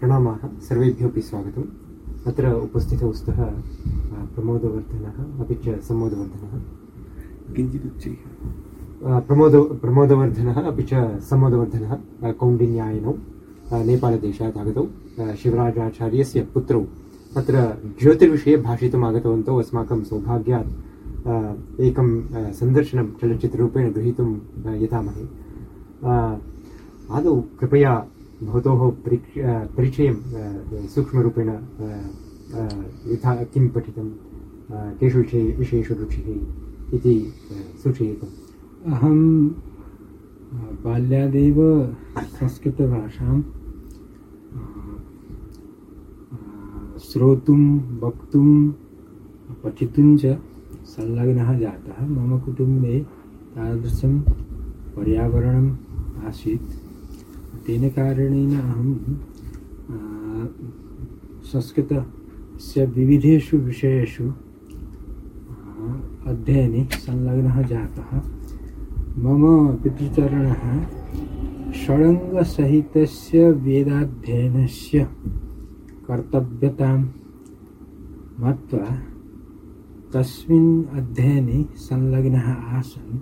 प्रणामाः। सर्वेभ्योऽपि स्वागतम्। अत्र उपस्थितौ स्तः प्रमोदवर्धनः अपि च सम्मोदवर्धनः। किञ्चित् उच्चैः प्रमोद प्रमोदवर्धनः अपि च सम्मोदवर्धनः कौण्डिन्यायनौ नेपालदेशात् आगतौ। शिवराजाचार्यस्य पुत्रौ अत्र ज्योतिर्विषये भाषितुम् आगतवन्तौ। अस्माकं सौभाग्यात् एकं सन्दर्शनं चलच्चित्ररूपेण गृहीतुं यतामहे आदौ कृपया भवतोः परिचयं सूक्ष्मरूपेण यथा किं पठितं केषु विषये, विषयेषु रुचिः इति सूचयेतुम्। अहं बाल्यादेव संस्कृतभाषां श्रोतुं, वक्तुं संलग्नः जातः। मम कुटुम्बे तादृशं पर्यावरणम् आसीत्। तेन कारणेन अहं संस्कृतस्य विविधेषु विषयेषु अध्ययने संलग्नः जातः। मम पितृचरणः षडङ्गसहितस्य वेदाध्ययनस्य कर्तव्यतां मत्वा तस्मिन् अध्ययने संलग्नः आसन्।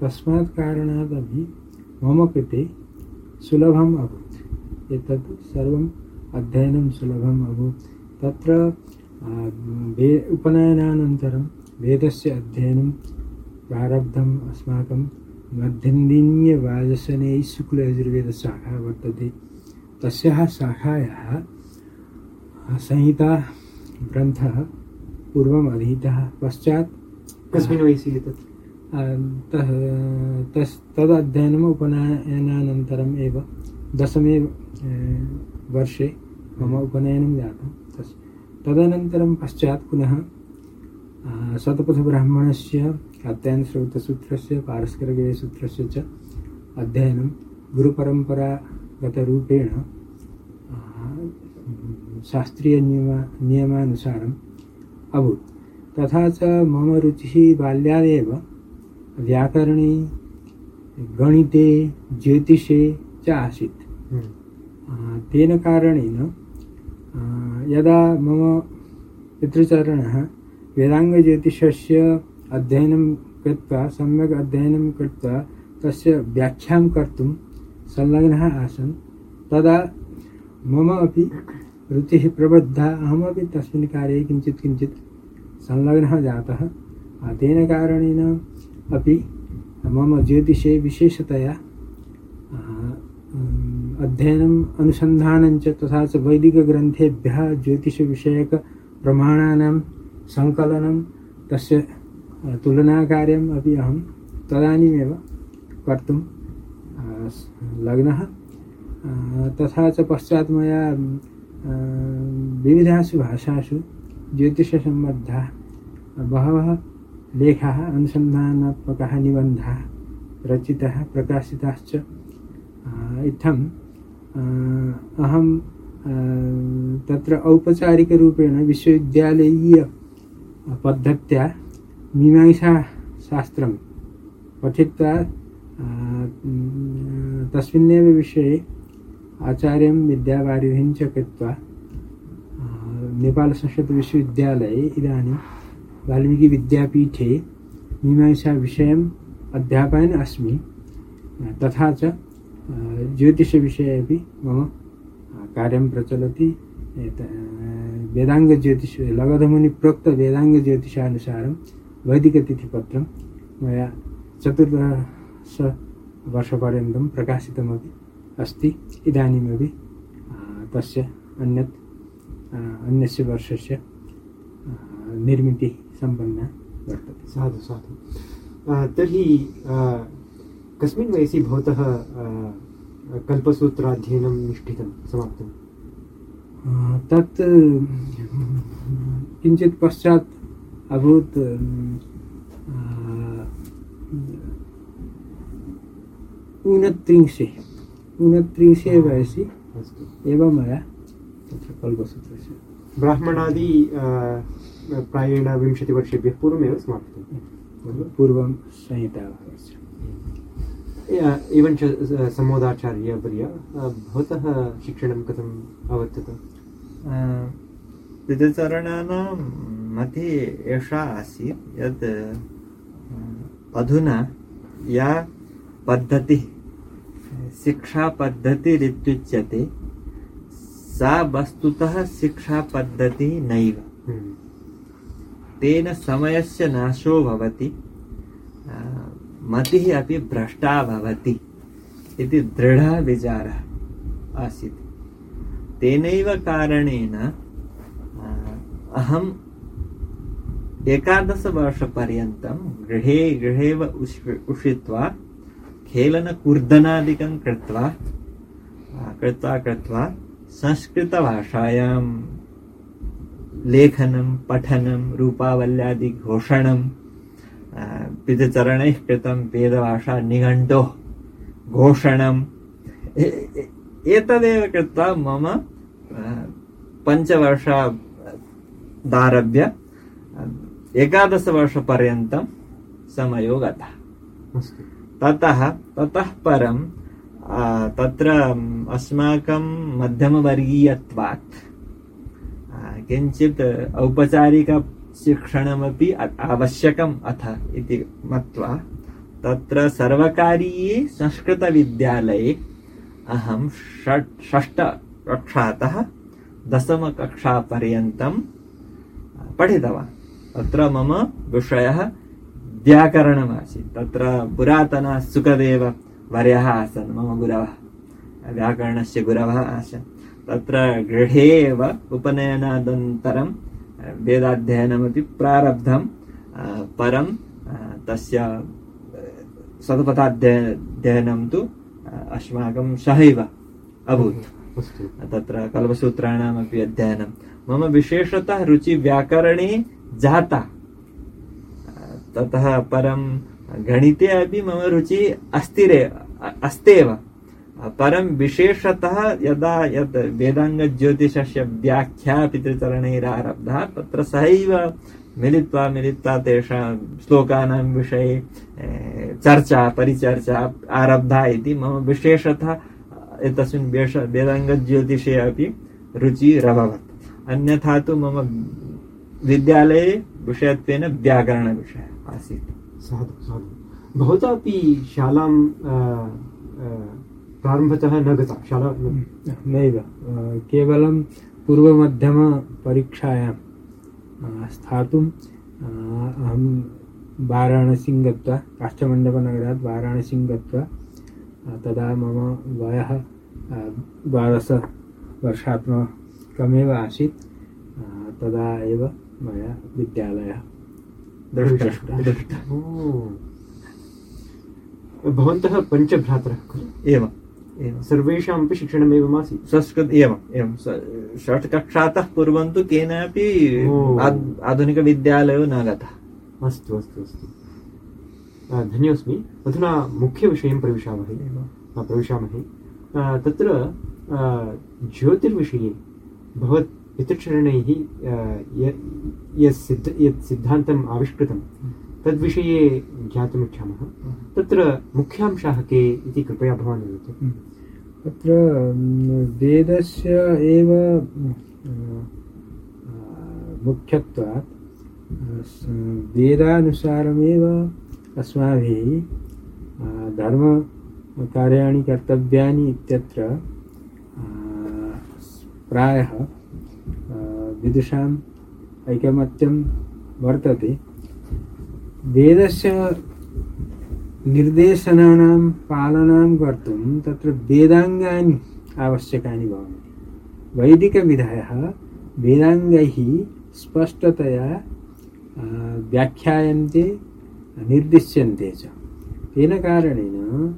तस्मात् कारणादपि मम कृते सुलभम् अभूत्। एतत् सर्वम् अध्ययनं सुलभम् अभूत्। तत्र वे, उपनयनानन्तरं वेदस्य अध्ययनं प्रारब्धम् अस्माकं मध्यन्दिन्यवाजसने शुक्लयजुर्वेदशाखा वर्तते। तस्याः संहिता ग्रन्थः पूर्वम् अधीतः पश्चात् कस्मिन् वयसि एतत्? तस् तदध्ययनम् उपनयनानन्तरम् एव दशमे वर्षे मम उपनयनं जातं तस्। तदनन्तरं पश्चात् पुनः शतपथब्राह्मणस्य कात्यायनश्रौतसूत्रस्य पारस्करगेयसूत्रस्य च अध्ययनं गुरुपरम्परागतरूपेण शास्त्रीयनियमा नियमानुसारम् अभूत्। तथा च मम रुचिः बाल्यादेव व्याकरणे गणिते ज्योतिषे च आसीत् हम्म। तेन कारणेन यदा मम पितृचरणः वेदाङ्गज्योतिषस्य अध्ययनं कृत्वा सम्यक् अध्ययनं कृत्वा तस्य व्याख्यां कर्तुं संलग्नः आसन् तदा मम अपि रुचिः प्रबद्धा अहमपि तस्मिन् कार्ये किञ्चित् किञ्चित् संलग्नः जातः तेन कारणेन अपि मम ज्योतिषे विशेषतया अध्ययनम् अनुसन्धानं च तथा च वैदिकग्रन्थेभ्यः ज्योतिषविषयकप्रमाणानां सङ्कलनं, तस्य तुलनाकार्यम् अपि अहं तदानीमेव कर्तुं लग्नः। तथा च पश्चात् मया विविधासु भाषासु ज्योतिषसम्बद्धाः बहवः लेखाः अनुसन्धानात्मकः निबन्धाः, रचितः, प्रकाशिताश्च। इत्थम् अहं तत्र औपचारिकरूपेण विश्वविद्यालयीयपद्धत्या मीमांसाशास्त्रं पठित्वा तस्मिन्नेव विषये आचार्यं विद्यावारिधिं च कृत्वा नेपालसंस्कृतविश्वविद्यालये इदानीं वाल्मीकिविद्यापीठे मीमांसाविषयम् अध्यापयन् अस्मि। तथा च ज्योतिषविषये अपि मम कार्यं प्रचलति। वेदाङ्गज्योतिष लगधमुनिप्रोक्तवेदाङ्गज्योतिषानुसारं वैदिकतिथिपत्रं मया चतुर्दशवर्षपर्यन्तं प्रकाशितमपि अस्ति। इदानीमपि तस्य अन्यत् अन्यस्य वर्षस्य निर्मितिः सम्पन्ना वर्तते। साधु साधु। तर्हि कस्मिन् वयसि भवतः कल्पसूत्राध्ययनं निष्ठितं समाप्तं? तत् किञ्चित् पश्चात् अभूत् ऊनत्रिंशे। ऊनत्रिंशे वयसि एव मया तत्र कल्पसूत्रस्य। ब्राह्मणादि प्रायेण विंशतिवर्षेभ्यः पूर्वमेव समापितं। पूर्वं संहिता एवञ्च समोदाचार्यवर्य भवतः शिक्षणं कथम् अवर्तत? विदचरणानां मध्ये एषा आसीत् यत् अधुना या पद्धतिः शिक्षापद्धतिरित्युच्यते सा वस्तुतः शिक्षापद्धतिः नैव। हम्म, तेन समयस्य नाशो भवति। आ, मतिः अपि भ्रष्टा भवति इति दृढः विचारः आसीत्। तेनैव कारणेन अहम् एकादशवर्षपर्यन्तं गृहे गृहेव उषि- उषित्वा खेलनकूर्दनादिकं कृत्वा कृत्वा कृत्वा संस्कृतभाषायां लेखनं पठनं रूपावल्यादिघोषणं पितृचरणैः कृतं वेदभाषा निघण्टोः घोषणम् एतदेव कृत्वा मम पञ्चवर्षादारभ्य एकादशवर्षपर्यन्तं समयो गतः। ततः ततः परं तत्र अस्माकं मध्यमवर्गीयत्वात् किञ्चित् औपचारिकशिक्षणमपि आवश्यकम् अथ इति मत्वा तत्र सर्वकारीये संस्कृतविद्यालये अहं षट् षष्ठकक्षातः दशमकक्षापर्यन्तं पठितवान्। तत्र मम विषयः व्याकरणमासीत्। तत्र पुरातनः सुखदेव वर्यः आसन्। मम गुरवः व्याकरणस्य गुरवः आसन्। तत्र गृहे एव उपनयनादन्तरं वेदाध्ययनमपि प्रारब्धं परं तस्य शतपथाध्ययनं तु अस्माकं सहैव अभूत्। तत्र कल्पसूत्राणामपि अध्ययनं। मम विशेषतः रुचि व्याकरणे जाता ततः परं गणिते अपि मम रुचिः अस्तिरे अस्त्येव परं विशेषतः यदा यत् वेदाङ्गज्योतिषस्य व्याख्या पितृचरणैरारब्धा तत्र सहैव मिलित्वा मिलित्वा तेषां श्लोकानां विषये चर्चा, परिचर्चा आरब्धा इति मम विशेषतः एतस्मिन् वेष, वेदाङ्गज्योतिषे अपि रुचिरभवत्। अन्यथा तु मम विद्यालये विषयत्वेन व्याकरणविषयः आसीत्। साधु साधु। भवता अपि शालां प्रारम्भतः न गता शाला न- नैव केवलं पूर्वमध्यमपरीक्षायां स्थातुं अहं वाराणसीं गत्वा काष्ठमण्डपनगरात् वाराणसीं गत्वा तदा मम वयः द्वादशवर्षात्मकमेव आसीत् तदा एव मया विद्यालयः दृष्टः भवन्तः पञ्चभ्रातरः खलु? एवम्। एवं सर्वेषामपि शिक्षणमेवमासीत् संस्कृत एवम् एवं षट्कक्षातः पूर्वं तु केनापि आधुनिकविद्यालयो न गतः। अस्तु अस्तु अस्तु। धन्योऽस्मि। अधुना मुख्यविषयं प्रविशामहे। प्रविशामहे। तत्र ज्योतिर्विषये भवत् पितृचरणैः यत् सिद्ध यत् सिद्धान्तम् आविष्कृतं तद्विषये ज्ञातुमिच्छामः। तत्र मुख्यांशाः के इति कृपया भवान् वदतु। तत्र म्, वेदस्य एव मुख्यत्वात् वेदानुसारमेव अस्माभिः धर्मकार्याणि कर्तव्यानि इत्यत्र प्रायः विदुषाम् ऐकमत्यं वर्तते। वेदस्य निर्देशनानां पालनं कर्तुं तत्र वेदाङ्गानि आवश्यकानि भवन्ति। वैदिकविधयः वेदाङ्गैः स्पष्टतया व्याख्यायन्ते, निर्दिश्यन्ते च। तेन कारणेन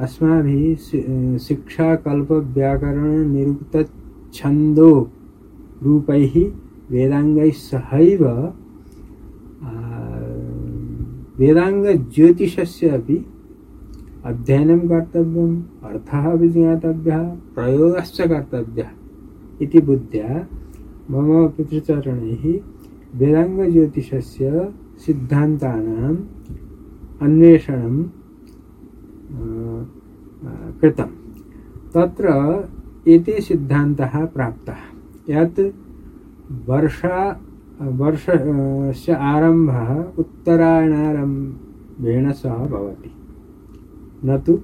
अस्माभिः शि- शिक्षाकल्पव्याकरणनिरुक्तछन्दो रूपैः वेदाङ्गैः सहैव वेदाङ्गज्योतिषस्य अपि अध्ययनं कर्तव्यम्, अर्थः अपि ज्ञातव्यः प्रयोगश्च कर्तव्यः इति बुद्ध्या मम पितृचरणैः वेदाङ्गज्योतिषस्य सिद्धान्तानाम् अन्वेषणं कृतं तत्र एते सिद्धान्तः प्राप्तः। यत् वर्षा वर्षस्य आरम्भः उत्तरायणारम्भेण सह भवति। न तु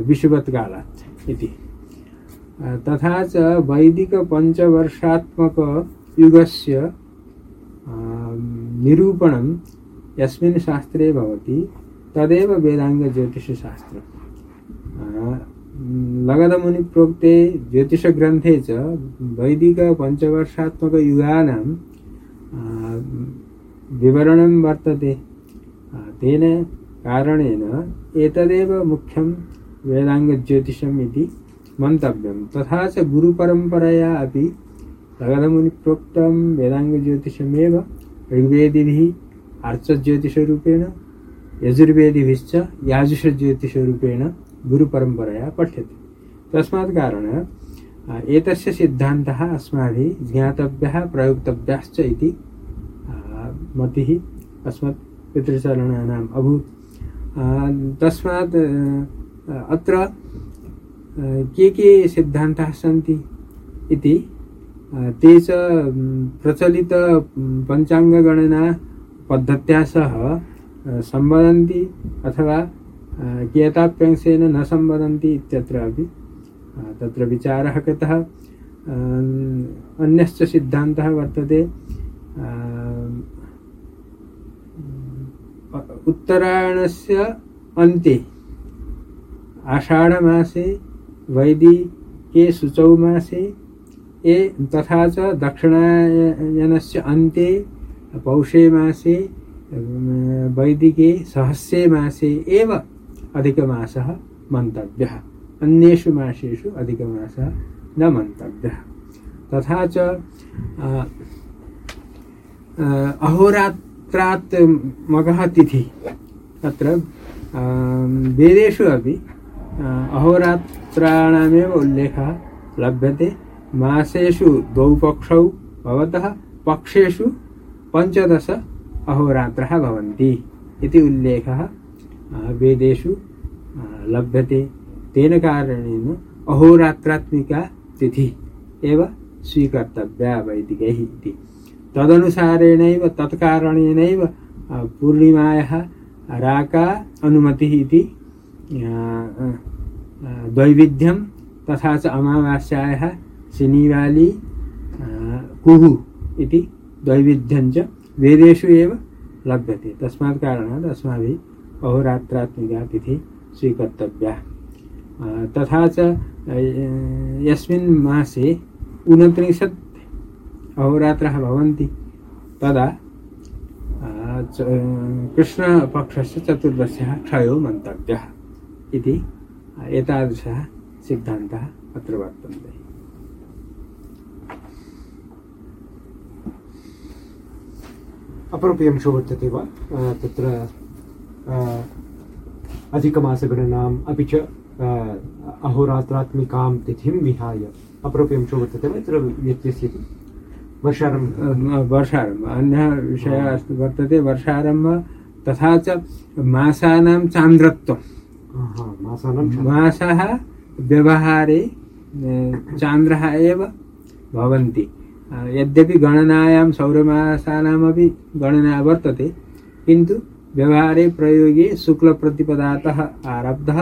विषुवत्कालात् इति। तथा च वैदिकपञ्चवर्षात्मकयुगस्य निरूपणं यस्मिन् शास्त्रे भवति, तदेव वेदाङ्गज्योतिषशास्त्रम्। लगधमुनिप्रोक्ते ज्योतिषग्रन्थे च वैदिकपञ्चवर्षात्मकयुगानां विवरणं वर्तते। तेन कारणेन एतदेव मुख्यं वेदाङ्गज्योतिषम् इति मन्तव्यं तथा च गुरुपरम्परया अपि लगधमुनिप्रोक्तं वेदाङ्गज्योतिषमेव ऋग्वेदिभिः आर्चज्योतिषरूपेण यजुर्वेदिभिश्च याजुषज्योतिषरूपेण गुरुपरम्परया पठ्यते। तस्मात् कारणात् एतस्य सिद्धान्तः अस्माभिः ज्ञातव्यः प्रयोक्तव्यश्च इति मतिः अस्मत् पितृचरणानाम् अभूत्। तस्मात् अत्र के के सिद्धान्ताः सन्ति इति ते च प्रचलित पञ्चाङ्गगणना पद्धत्या सह सम्वदन्ति अथवा कियताप्यंशेन न सम्वदन्ति इत्यत्र अपि तत्र विचारः कृतः अन्यश्च सिद्धान्तः वर्तते उत्तरायणस्य अन्ते, आषाढमासे, वैदिके शुचौ मासे ए, तथा च दक्षिणायनस्य अन्ते, पौषे मासे वैदिके सहस्ये मासे, एव अधिकमासः मन्तव्यः। अन्येषु मासेषु अधिकमासः न मन्तव्यः। तथा च अहोरात्रात् मघः तिथि। तत्र वेदेषु अपि अहोरात्राणामेव उल्लेखः लभ्यते। मासेषु द्वौ पक्षौ भवतः पक्षेषु पञ्चदश अहोरात्रः भवन्ति इति उल्लेखः वेदेषु लभ्यते तेन कारणेन अहोरात्रात्मिका तिथिः एव स्वीकर्तव्या वैदिकैः इति तदनुसारेणैव तत्कारणेनैव पूर्णिमायाः राका अनुमतिः इति द्वैविध्यं तथा च अमावास्यायाः शनिवाली कुहु इति द्वैविध्यं च वेदेषु एव लभ्यते तस्मात् कारणात् अस्माभिः अहोरात्रात्मिका तिथिः स्वीकर्तव्या तथा च यस्मिन् मासे ऊनत्रिंशत् अहोरात्रः भवन्ति तदा कृष्णपक्षस्य चतुर्दश्यः क्षयो मन्तव्यः इति एतादृशः सिद्धान्तः अत्र वर्तन्ते। अपरोपि अंशो वर्तते वा तत्र अधिकमासगणनाम् अपि च अहोरात्रात्मिकां तिथिं विहाय अपरोपि अंशो वर्तते वा तत्र व्यत्यस्यति वर्षारम्भ वर्षारम्भ। अन्यः विषयः अस्ति वर्तते वर्षारम्भ तथा च मासानां चान्द्रत्वं मासः व्यवहारे चान्द्रः एव भवन्ति। यद्यपि गणनायां सौरमासानामपि गणना वर्तते किन्तु व्यवहारे प्रयोगे शुक्लप्रतिपदातः आरब्धः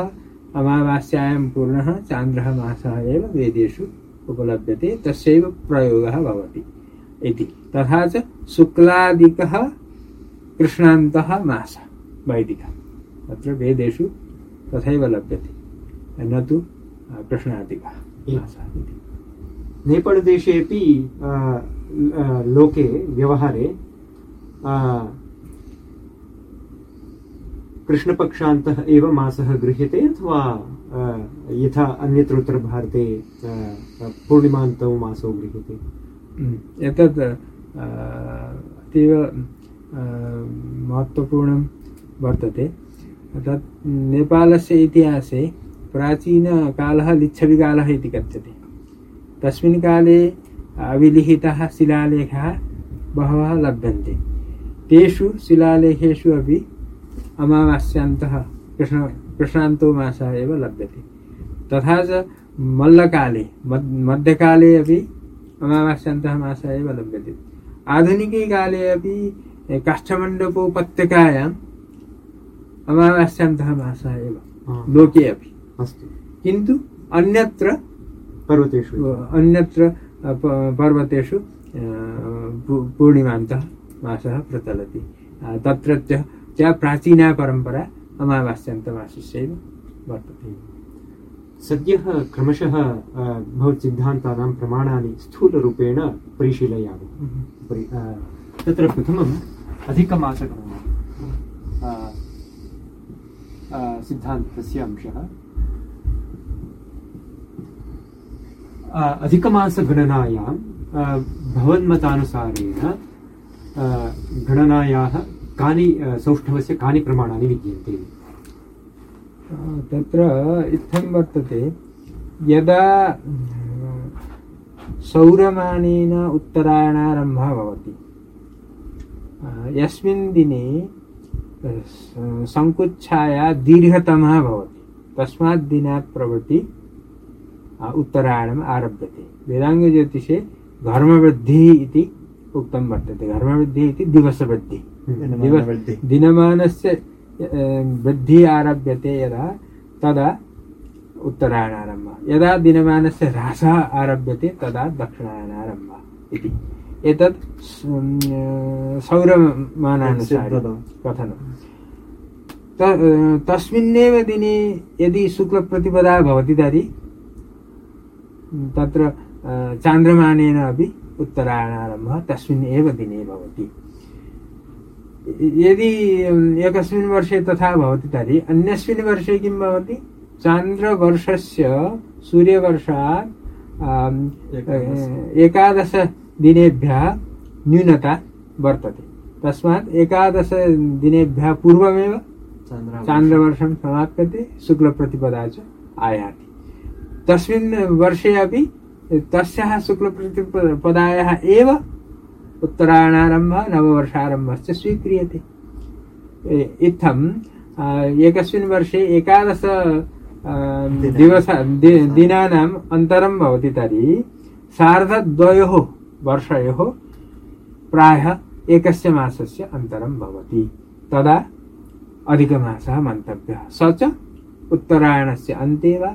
अमावास्यायां पूर्णः चान्द्रः मासः एव वेदेषु उपलभ्यते तस्यैव प्रयोगः भवति इति। तथा च शुक्लादिकः कृष्णान्तः मासः वैदिकः। तत्र वेदेषु तथैव लभ्यते न तु कृष्णादिकः मासः इति। नेपालदेशेपि लोके व्यवहारे कृष्णपक्षान्तः एव मासः गृह्यते अथवा यथा अन्यत्र उत्तरभारते पूर्णिमान्तौ मासौ गृह्यते? एतत् अतीव महत्त्वपूर्णं वर्तते। तत् नेपालस्य इतिहासे प्राचीनकालः लिच्छविकालः इति कथ्यते। तस्मिन् काले अविलिखिताः शिलालेखाः बहवः लभ्यन्ते। तेषु शिलालेखेषु अपि अमावास्यान्तः कृष्ण कृष्णान्तो मासः एव लभ्यते। तथा च मल्लकाले मध् मध्यकाले अपि अमावास्यान्तः मासः एव लभ्यते। आधुनिके काले अपि काष्ठमण्डपोपत्यकायाम् अमावास्यान्तः मासः एव लोके अपि। अस्तु। किन्तु अन्यत्र पर्वतेषु अन्यत्र पर्वतेषु पूर्णिमान्तः मासः प्रचलति। अ, तत्र च च प्राचीना परम्परा अमावास्यान्तमासस्यैव वर्तते सद्यः क्रमशः भवत्सिद्धान्तानां प्रमाणानि स्थूलरूपेण परिशीलयामः परि- अ, तत्र प्रथमम् अधिकमासगणना अ, अ, सिद्धान्तस्य अंशः अधिकमासगणनायां भवन्मतानुसारेण गणनायाः कानि सौष्ठवस्य कानि प्रमाणानि विद्यन्ते? तत्र इत्थं वर्तते, यदा सौरमानेन उत्तरायणारम्भः भवति यस्मिन् दिने सङ्कुच्छाया दीर्घतमः भवति। तस्मात् दिनात् प्रभृति उत्तरायणम् आरभ्यते। वेदाङ्गज्योतिषे घर्मवृद्धिः इति उक्तं वर्तते। घर्मवृद्धिः इति दिवसवृद्धिः। दिनमानस्य वृद्धिः आरभ्यते यदा तदा उत्तरायणारम्भः यदा दिनमानस्य ह्रासः आरभ्यते तदा दक्षिणायनारम्भः इति एतत् सौरमानानुसारि। कथनं तस्मिन्नेव दिने यदि शुक्लप्रतिपदा भवति तर्हि तत्र चान्द्रमानेन अपि उत्तरायणारम्भः तस्मिन् एव दिने भवति यदि अम्, एकस्मिन् वर्षे तथा भवति तर्हि अन्यस्मिन् वर्षे किं भवति? चान्द्रवर्षस्य सूर्यवर्षात् एकादशदिनेभ्यः न्यूनता वर्तते। तस्मात् एकादशदिनेभ्यः पूर्वमेव चान्द्रवर्षं समाप्यते शुक्लप्रतिपदा च आयाति। तस्मिन् वर्षे अपि तस्याः शुक्लप्रतिपदायाः एव उत्तरायणारम्भः नववर्षारम्भश्च स्वीक्रियते। इत्थम् एकस्मिन् वर्षे एकादश दिवस दिनानाम् अन्तरं भवति तर्हि सार्धद्वयोः वर्षयोः प्रायः एकस्य मासस्य अन्तरं भवति। तदा अधिकमासः मन्तव्यः। स च उत्तरायणस्य अन्ते वा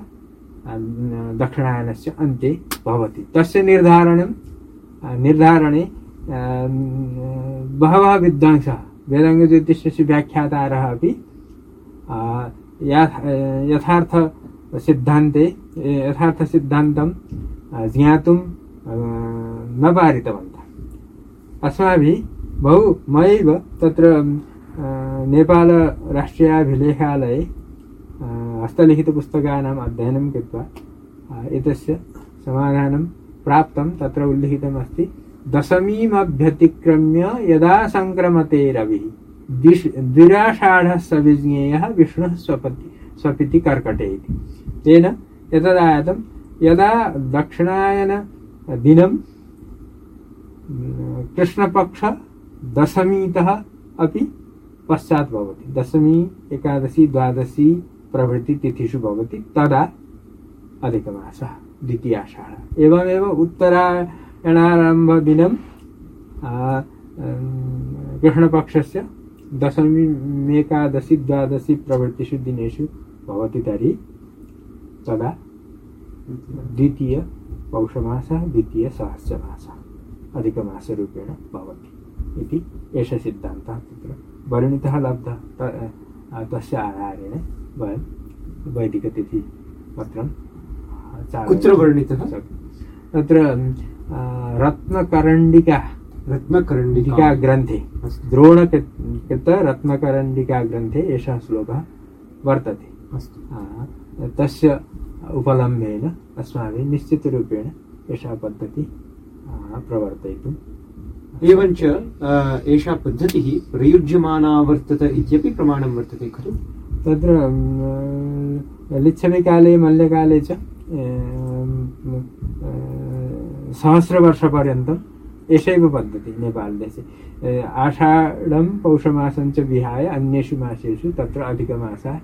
दक्षिणायनस्य अन्ते भवति। तस्य निर्धारणं निर्धारणे बहवः विद्वांसः वेदाङ्गज्योतिषस्य व्याख्यातारः अपि या- यथार्थसिद्धान्ते यथार्थसिद्धान्तं ज्ञातुं न पारितवन्तः। अस्माभिः बहु मयैव तत्र नेपालराष्ट्रियाभिलेखालये हस्तलिखितपुस्तकानाम् अध्ययनं कृत्वा एतस्य समाधानं प्राप्तं तत्र उल्लिखितमस्ति। दशमीमभ्यतिक्रम्य यदा सङ्क्रमते रविः। द्विराषाढः सविज्ञेयः विष्णुः स्वपति स्वपिति कर्कटे तेन एतदायतं यदा दक्षिणायनदिनं अं, कृष्णपक्ष दशमीतः अपि पश्चात् भवति। दशमी एकादशी द्वादशी प्रभृति तिथिषु भवति तदा अधिकमासः द्वितीयाषाढः। एवमेव उत्तरायणारम्भदिनं आ, अं, कृष्णपक्षस्य दशमीमेकादशी द्वादशी प्रभृतिषु दिनेषु भवति तर्हि तदा द्वितीयपौषमासः द्वितीयसहस्रमासः अधिकमासरूपेण भवति इति एष सिद्धान्तः तत्र वर्णितः लब्धः तस्य आधारेण वयं वैदिकतिथिपत्रं कुत्र वर्णितः? तत्र रत्नकरण्डिका। रत्नकरण्डिका। ग्रन्थे। द्रोणकृत रत्नकरण्डिका ग्रन्थे एषः श्लोकः वर्तते। तस्य उपलम्बेन अस्माभिः निश्चितरूपेण एषा पद्धतिः आ, प्रवर्तयितुं एवञ्च एषा पद्धतिः प्रयुज्यमाना वर्तत इत्यपि प्रमाणं वर्तते खलु? तत्र लिच्छविकाले मल्यकाले च सहस्रवर्षपर्यन्तम् एषैव पद्धतिः नेपालदेशे। आषाढं पौषमासं च विहाय अन्येषु मासेषु तत्र अधिकमासः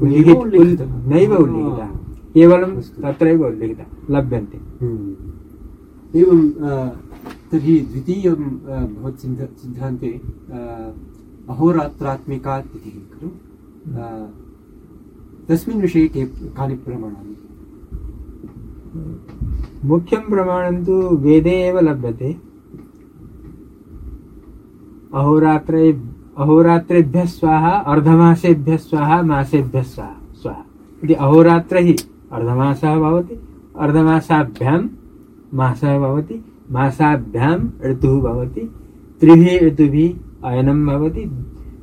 उल्लिखित नैव उल्लिखितः। केवलम् तत्रैव उल्लिखितः लभ्यन्ते। हम्म। एवं तर्हि द्वितीयं भवत् सिद्ध सिद्धान्ते अहोरात्रात्मिका तिथिः खलु। तस्मिन् विषये के कानि प्रमाणानि? मुख्यं प्रमाणं तु वेदे एव लभ्यते। अहोरात्रे, अहोरात्रेभ्यः स्वाहा, अर्धमासेभ्यः स्वाहा, मासेभ्यः स्वाहा स्वाहा। इति अहोरात्रैः अर्धमासः भवति, अर्धमासाभ्यां मासः भवति, मासाभ्यां ऋतुः भवति, त्रिभिः ऋतुभिः अयनं भवति,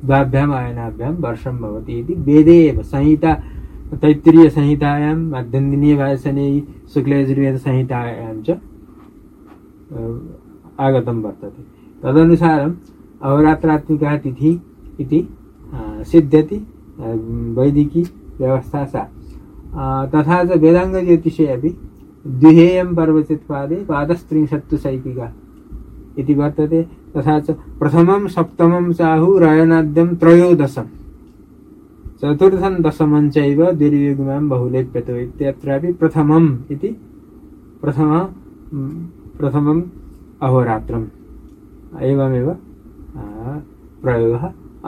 द्वाभ्याम् अयनाभ्यां वर्षं भवति वेदे संहिता तैत्तिरीयसंहितायां मध्यन्दिनीयवासने शुक्लयजुर्वेदसंहितायां च आगतं वर्तते तदनुसारम् अहोरात्रात्मिका तिथिः इति सिद्ध्यति वैदिकी व्यवस्था सा तथा च वेदाङ्गज्योतिषे अपि द्विहेयं पर्वचित्पादे पादस्त्रिंशत्तु सैकिका इति वर्तते तथा च प्रथमं सप्तमं चाहुरयनाद्यं त्रयोदशम् चतुर्थं दशमं चैव दीर्घयुग्मां बहुलेप्यतो इत्यत्रापि प्रथमम् इति प्रथम प्रथमम् अहोरात्रम्। एवमेव प्रयोगः।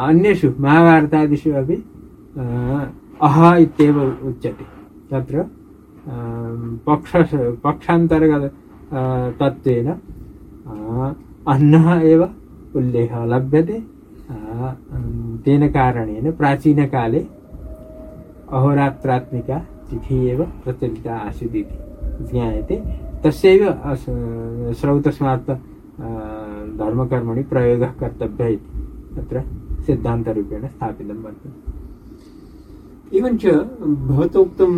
अन्येषु महाभारतादिषु अपि अह इत्येव उच्यते। तत्र पक्ष पक्षान्तर्गत तत्त्वेन अन्नः एव उल्लेखः लभ्यते। तेन कारणेन प्राचीनकाले अहोरात्रात्मिका तिथिः प्रचलिता आसीत् इति ज्ञायते। तस्यैव श्रौतस्मात् धर्मकर्मणि प्रयोगः कर्तव्यः इति तत्र सिद्धान्तरूपेण स्थापितं वर्तते। एवञ्च भवतोक्तम्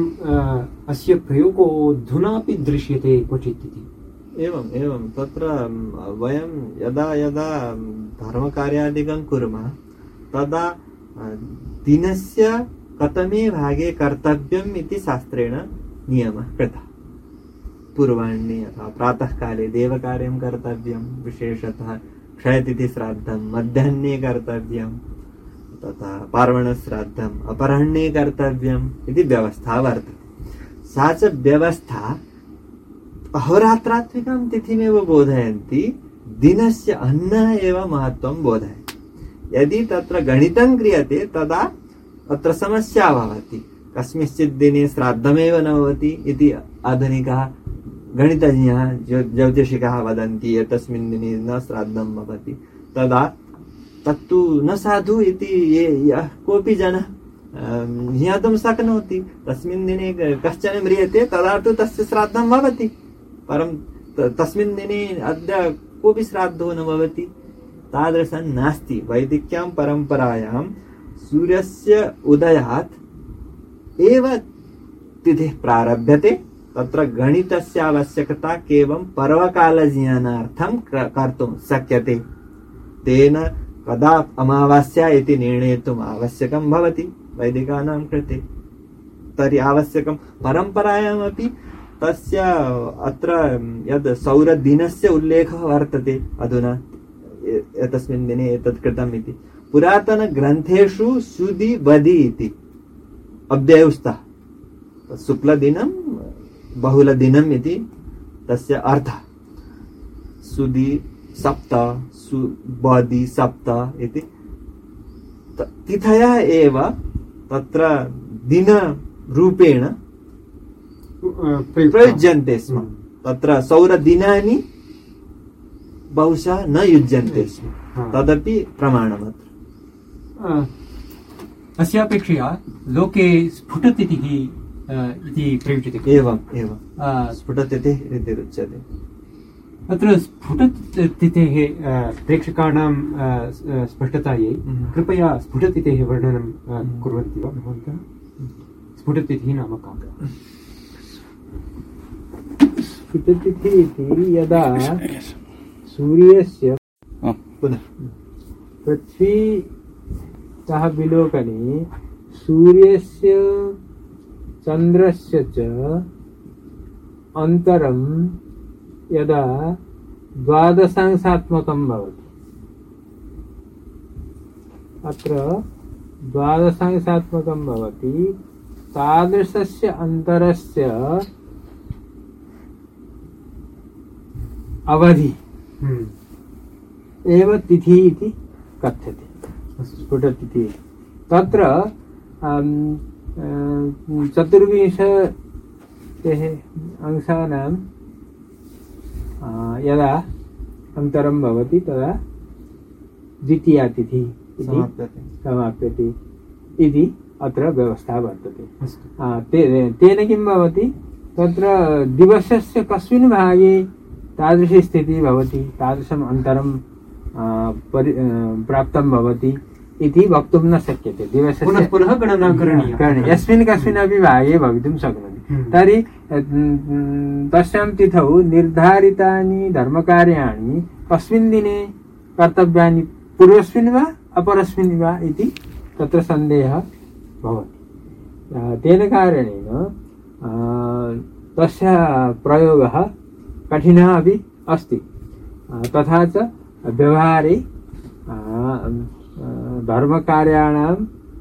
अस्य प्रयोगो अधुनापि दृश्यते क्वचित् इति। एवम् एवं तत्र वयं यदा यदा धर्मकार्यादिकं कुर्मः, तदा दिनस्य कतमे भागे कर्तव्यम् इति शास्त्रेण नियमः कृतः। पूर्वाह्णे अथवा प्रातःकाले देवकार्यं कर्तव्यं, विशेषतः क्षयतिथिश्राद्धं मध्याह्ने कर्तव्यं, तथा पार्वणश्राद्धम् अपराह्णे कर्तव्यम् इति व्यवस्था वर्तते। सा च व्यवस्था अहोरात्रात्मिकां तिथिमेव बोधयन्ति, दिनस्य अन्न एव महत्त्वं बोधयति। यदि तत्र गणितं क्रियते, तदा अत्र समस्या भवति। कस्मिंश्चित् दिने श्राद्धमेव न भवति इति आधुनिकः गणितज्ञः, ज्यो, ज्योतिषिकः वदन्ति, एतस्मिन् दिने न श्राद्धं भवति। तदा तत्तु न साधु इति ये, यः कोऽपि जनः ज्ञातुं शक्नोति। तस्मिन् दिने कश्चन म्रियते, तदा तु तस्य श्राद्धं भवति। परं तस्मिन् दिने अद्य कोऽपि श्राद्धो न भवति। तादृशं नास्ति। वैदिक्यां परम्परायां सूर्यस्य उदयात् एव तिथिः प्रारभ्यते। तत्र गणितस्य आवश्यकता केवलं पर्वकालज्ञानार्थं कर्तुं शक्यते। तेन कदा अमावास्या इति निर्णेतुम् आवश्यकं भवति वैदिकानां कृते। तर्हि आवश्यकं परम्परायामपि तस्य, अत्र यद् सौरदिनस्य उल्लेखः वर्तते अधुना एतस्मिन् दिने एतत् कृतम् इति। पुरातनग्रन्थेषु सुदि बदि इति, अव्ययस्तः। शुक्लदिनं, बहुलदिनम् इति तस्य अर्थः। सुदि, सप्त सु बदि सप्त इति। तिथयः एव तत्र दिनरूपेण। प्रयुज्यन्ते स्म हम्म। तत्र सौरदिनानि बहुशः न युज्यन्ते स्म। तदपि प्रमाणमत्र अस्यापेक्षया लोके स्फुटतिथिः इति प्रयुज्यते? एवम् एवं स्फुटतिथिः इति उच्यते अत्र स्फुटतिथेः प्रेक्षकाणां स्पष्टतायै Mhm. कृपया स्फुटतिथेः वर्णनं. कुर्वन्ति वा भवन्तः स्फुटतिथिः नाम का स्फुटतिथिः इति यदा सूर्यस्य पुनः पृथ्वीतः विलोकने सूर्यस्य चन्द्रस्य च अन्तरं यदा द्वादशांशात्मकं भवति। अत्र द्वादशांशात्मकं भवति तादृशस्य अन्तरस्य अवधि। हम्म, एव तिथि इति कथ्यते। स्फुटतिथि तत्र चतुर्विंशतेः अंशानां यदा अन्तरं भवति तदा द्वितीया तिथिः इति समाप्यते। इति अत्र व्यवस्था वर्तते। तेन किं भवति? तत्र दिवसस्य कस्मिन् भागे तादृशी स्थितिः भवति तादृशम् अन्तरं परि प्राप्तं भवति इति वक्तुं न शक्यते दिवसस्य पुनः पुनः गणना करणीया। यस्मिन् कस्मिन्नपि भागे भवितुं शक्नोति। तर्हि तस्यां तिथौ निर्धारितानि धर्मकार्याणि कस्मिन् दिने कर्तव्यानि पूर्वस्मिन् वा अपरस्मिन् वा इति तत्र सन्देहः भवति तेन कारणेन तस्य प्रयोगः कठिनः अपि अस्ति। तथा च व्यवहारे धर्मकार्याणां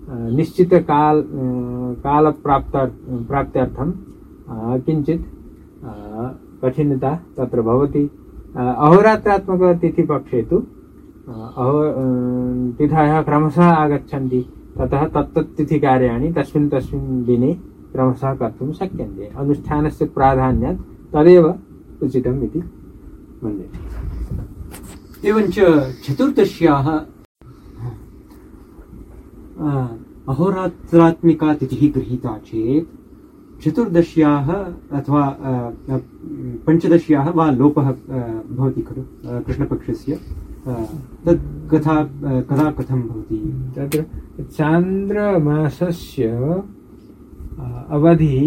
अ, कालप्राप्त प्राप्त्यर्थं किञ्चित् कठिनता तत्र भवति। अहोरात्रात्मकतिथिपक्षे तु अहो तिथयः क्रमशः आगच्छन्ति। ततः तत्तत् तिथिकार्याणि तस्मिन् तस्मिन् दिने क्रमशः कर्तुं शक्यन्ते। अनुष्ठानस्य प्राधान्यात् तदेव उचितम् इति मन्ये। एवञ्च चतुर्दश्याः अहोरात्रात्मिका तिथिः गृहीता चेत्, चतुर्दश्याः अथवा पञ्चदश्याः वा लोपः भवति खलु कृष्णपक्षस्य तत् कथा कदा कथं भवति? तत्र चान्द्रमासस्य अवधिः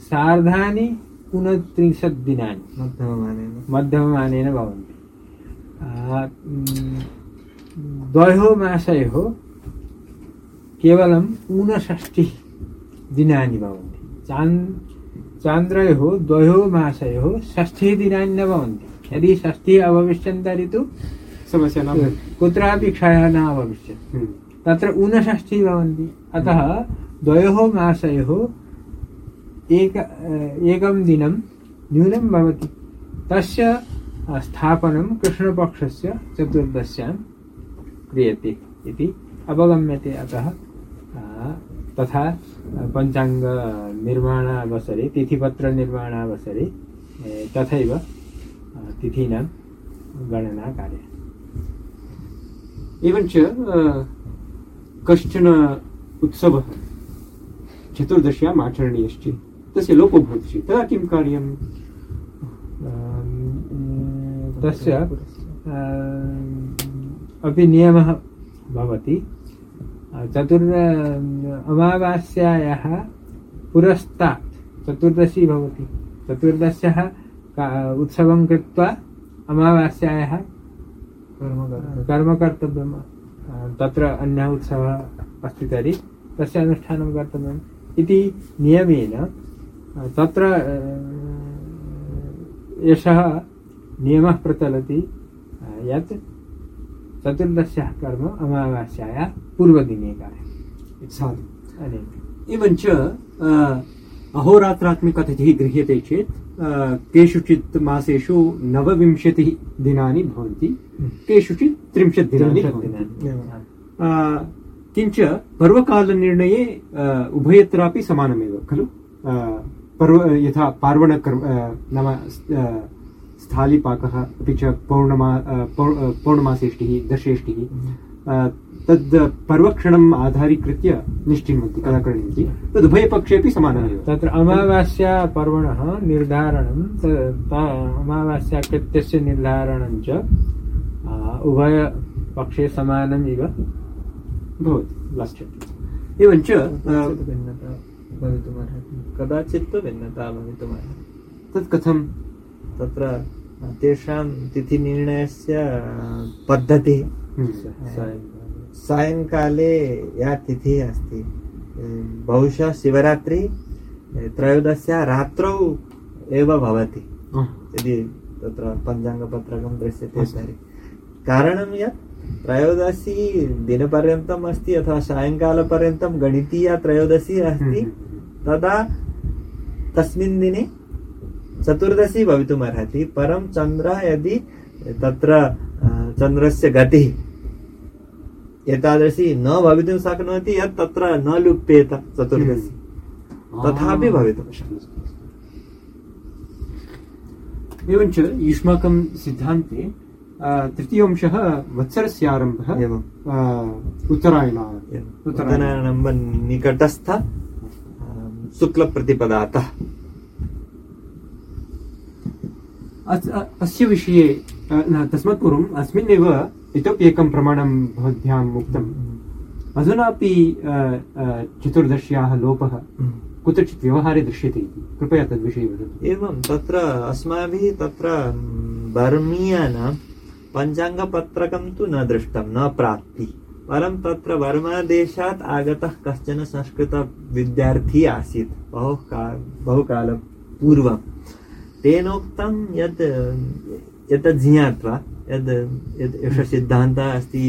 सार्धानि ऊनत्रिंशत् दिनानि मध्यममानेन मध्यममानेन भवन्ति द्वयोः मासयोः केवलम् ऊनषष्टिः दिनानि भवन्ति चान् चान्द्रयोः द्वयोः मासयोः षष्टिः दिनानि न भवन्ति यदि षष्टिः अभविष्यन् तर्हि तु समस्या न कुत्रापि क्षयः न अभविष्यत् तत्र ऊनषष्टिः भवन्ति अतः द्वयोः मासयोः एक, एकं दिनं न्यूनं भवति। तस्य स्थापनं कृष्णपक्षस्य चतुर्दश्यां क्रियते इति अवगम्यते अतः तथा पञ्चाङ्गनिर्माणावसरे तिथिपत्रनिर्माणावसरे तथैव तिथीनां गणना कार्या एवञ्च कश्चन उत्सवः, चतुर्दश्याम् आचरणीयश्चेत्। तस्य लोपो भवति तदा किं कार्यम्? अम्, तस्य अपि नियमः भवति। चतुर् अमावास्यायाः पुरस्तात् चतुर्दशी भवति। चतुर्दश्यः उत्सवं कृत्वा अमावास्यायाः कर्म कर्तव्यम् अ, तत्र अन्यः उत्सवः अस्ति तर्हि तस्य अनुष्ठानं कर्तव्यम् इति नियमेन तत्र एषः नियमः प्रचलति यत् चतुर्दश्याः कर्म अमावास्यायाः पूर्वदिने कार्यम् साधु एवञ्च अहोरात्रात्मिकतिथिः गृह्यते चेत् केषुचित् मासेषु नवविंशतिः दिनानि भवन्ति केषुचित् त्रिंशत् दिनानि किञ्च पर्वकालनिर्णये उभयत्रापि समानमेव खलु? पर्व यथा पार्वणकर्म नाम स्थालीपाकः अपि च पौर्णमा पौर्णमासेष्टिः दशेष्टिः तद् पर्वक्षणम् आधारीकृत्य निश्चिन्वन्ति कदा करणीयमिति तदुभयपक्षेपि समानमेव तत्र अमावास्या पर्वणः निर्धारणं त- त- अमावास्या कृत्यस्य निर्धारणं च उभयपक्षे समानम् इव भवति। एवञ्च भवितुमर्हति। कदाचित् तु भिन्नता भवितुमर्हति। तत् कथं तत्र तेषां तिथिनिर्णयस्य पद्धतिः। हम्म, सायङ्काले या तिथिः अस्ति। बहुशः शिवरात्रि त्रयोदश्या रात्रौ एव भवति। यदि तत्र पञ्चाङ्गपत्रकं दृश्यते तर्हि। कारणं यत् त्रयोदशी दिनपर्यन्तम् अस्ति अथवा सायङ्कालपर्यन्तं गणितीया त्रयोदशी अस्ति। हम्म। तदा तस्मिन् दिने चतुर्दशी भवितुमर्हति परं चन्द्रः यदि तत्र चन्द्रस्य गतिः एतादृशी न भवितुं शक्नोति यत् तत्र न लुप्येत चतुर्दशी। तथापि भवितुं शक्नोति। एवञ्च युष्माकं सिद्धान्ते तृतीयांशः वत्सरस्य एवम्। उत्तरायणात् उत्तरायण निकटस्थ शुक्लप्रतिपदातः। अस्- अ- अस्य विषये न तस्मात् पूर्वम् अस्मिन्नेव इतोपि एकं प्रमाणं भवद्भ्याम् उक्तम्। अधुनापि अ, अ, चतुर्दश्याः लोपः कुत्रचित् व्यवहारे दृश्यते इति। कृपया तद्विषये वदतु। एवं तत्र अस्माभिः तत्र बर्मीयानां पञ्चाङ्गपत्रकं तु न दृष्टं न प्राप्ति। परं तत्र वर्मादेशात् आगतः कश्चन संस्कृतविद्यार्थी आसीत् बहु का बहुकालपूर्वं तेनोक्तं यत् एतत् ज्ञात्वा यद् यद् एषः सिद्धान्तः अस्ति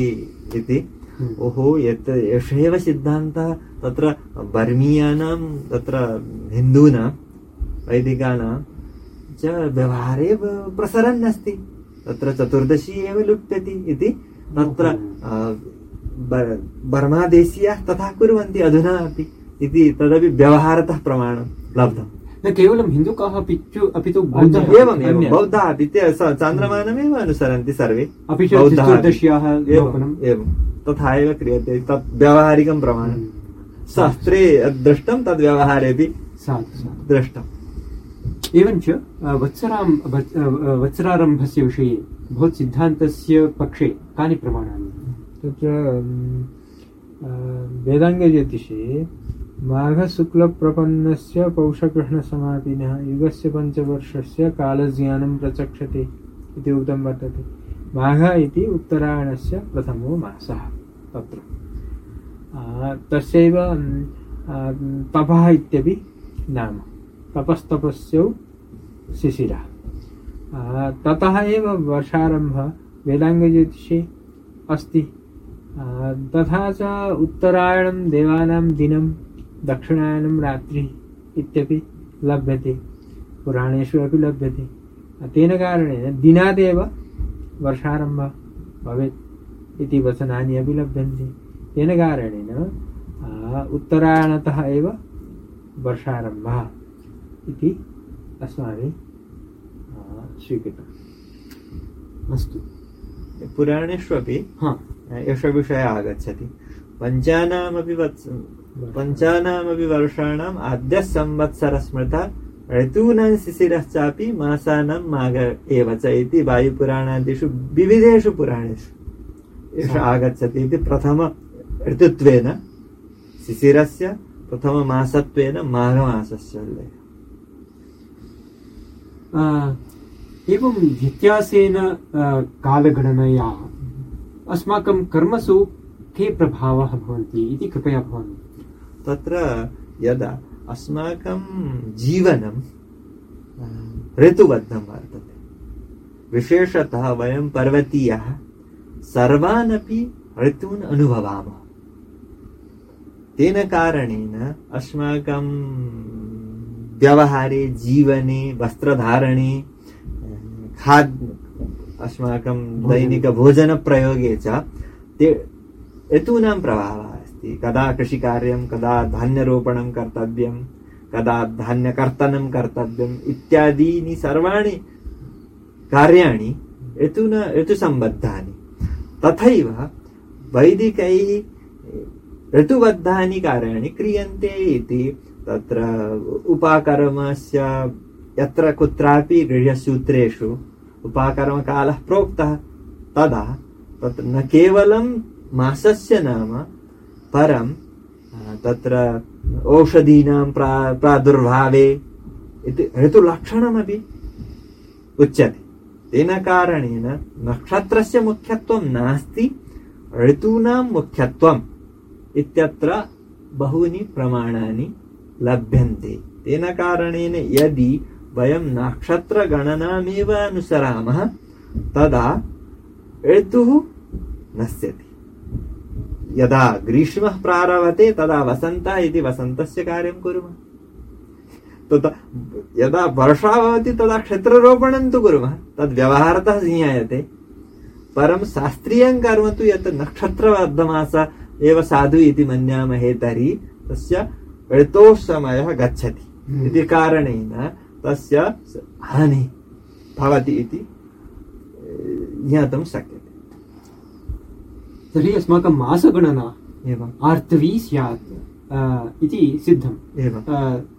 इति हम्म। ओहो यत् एष एव सिद्धान्तः तत्र बर्मीयानां तत्र हिन्दूनां वैदिकानां च व्यवहारे प्रसरन् अस्ति। तत्र चतुर्दशी एव लुप्यति इति तत्र बर्मादेशीयाः तथा कुर्वन्ति अधुना अपि इति तदपि व्यवहारतः प्रमाणं लब्धम् न केवलं हिन्दुकाः अपि च अपि तु एवम् एवं बौद्धाः अपि ते चान्द्रमानमेव अनुसरन्ति सर्वे. अपि च। एवम् एवं तथा एव क्रियते तत् व्यावहारिकं प्रमाणं. हम्म। शास्त्रे दृष्टं तद् साधु दृष्टम् एवञ्च वत्सरां वत्सरारम्भस्य विषये भवत्सिद्धान्तस्य पक्षे कानि प्रमाणानि? तत्र वेदाङ्गज्योतिषे माघशुक्लप्रपन्नस्य पौषकृष्णसमापिनः युगस्य पञ्चवर्षस्य कालज्ञानं प्रचक्षते इति उक्तं वर्तते। माघ इति उत्तरायणस्य प्रथमो मासः तत्र। तस्यैव तपः इत्यपि नाम। तपस्तपस्यौ शिशिरः। ततः एव वर्षारम्भः वेदाङ्गज्योतिषे अस्ति। तथा च उत्तरायणं देवानां दिनं दक्षिणायनं रात्रिः इत्यपि लभ्यते पुराणेषु अपि लभ्यते। तेन कारणेन दिनादेव वर्षारम्भः भवेत् इति वचनानि अपि लभ्यन्ते। तेन कारणेन उत्तरायणतः एव वर्षारम्भः इति अस्माभिः स्वीकृतम्। अस्तु। पुराणेष्वपि हा। एषः विषयः आगच्छति। पञ्चानामपि वत्स पञ्चानामपि वर्षाणाम् आद्यः संवत्सरः स्मृतः ऋतूनां शिशिरश्चापि मासानां माघ एव च इति वायुपुराणादिषु विविधेषु पुराणेषु एषः आगच्छति इति प्रथम ऋतुत्वेन शिशिरस्य प्रथममासत्वेन माघमासस्य उल्लेखः। एवं व्यत्यासेन कालगणनया अस्माकं कर्मसु के प्रभावाः भवन्ति इति कृपया भवान्। तत्र यदा अस्माकं जीवनं ऋतुबद्धं वर्तते, विशेषतः वयं पर्वतीयाः सर्वान् अपि ऋतून् अनुभवामः। तेन कारणेन अस्माकं व्यवहारे, जीवने, वस्त्रधारणे खाद् अस्माकं दैनिकभोजनप्रयोगे च ते ऋतूनां प्रभावः अस्ति। कदा कृषिकार्यं कदा धान्यरोपणं कर्तव्यं कदा धान्यकर्तनं कर्तव्यम् इत्यादीनि सर्वाणि कार्याणि ऋतुन ऋतुसम्बद्धानि। तथैव वैदिकैः ऋतुबद्धानि कार्याणि क्रियन्ते इति तत्र उपाकर्मस्य यत्र कुत्रापि गृह्यसूत्रेषु उपाकर्मकालः प्रोक्तः, तदा तत्र न केवलं मासस्य नाम, परं तत्र औषधीनां प्रा, प्रादुर्भावे इति ऋतुलक्षणमपि उच्यते। तेन कारणेन नक्षत्रस्य मुख्यत्वं नास्ति, ऋतूनां मुख्यत्वम् इत्यत्र बहूनि प्रमाणानि लभ्यन्ते। तेन कारणेन यदि वयं नक्षत्रगणनामेव अनुसरामः तदा ऋतुः नश्यति। यदा ग्रीष्मः प्रारभते तदा वसन्तः इति वसन्तस्य कार्यं कुर्मः। तथा यदा वर्षा भवति तदा क्षेत्ररोपणं तु कुर्मः। तद् व्यवहारतः ज्ञायते। परं शास्त्रीयं कर्म तु यत् नक्षत्रबद्धमास एव साधु इति मन्यामहे तर्हि तस्य ऋतोः समयः गच्छति। इति कारणेन तस्य हानिः भवति इति ज्ञातुं शक्यते। तर्हि अस्माकं मासगणना एवम्। आर्तवी स्यात् इति सिद्धम्। एवम्।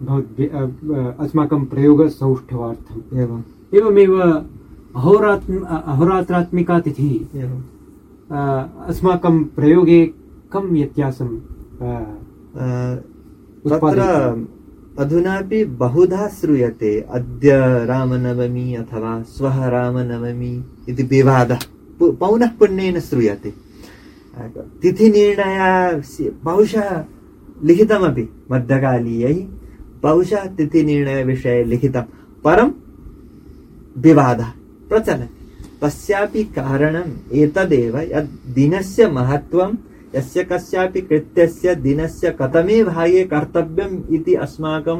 भवद्भि- अ, अ, अस्माकं प्रयोगसौष्ठवार्थम्। एवम्। एवमेव अहोरात्म अहोरात्रात्मिका तिथिः। एवम्। अस्माकं प्रयोगे कं व्यत्यासं तत्र? अधुनापि बहुधा श्रूयते अद्य रामनवमी अथवा श्वः रामनवमी इति विवादः। पौनः पुण्येन श्रूयते। तिथिनिर्णय बहुशः लिखितमपि, मध्यकालीयैः बहुशः तिथिनिर्णयविषये लिखितं। परं विवादः, प्रचलति। तस्यापि कारणम् एतदेव यत् दिनस्य महत्त्वं यस्य कस्यापि कृत्यस्य दिनस्य कतमे भागे कर्तव्यम् इति अस्माकं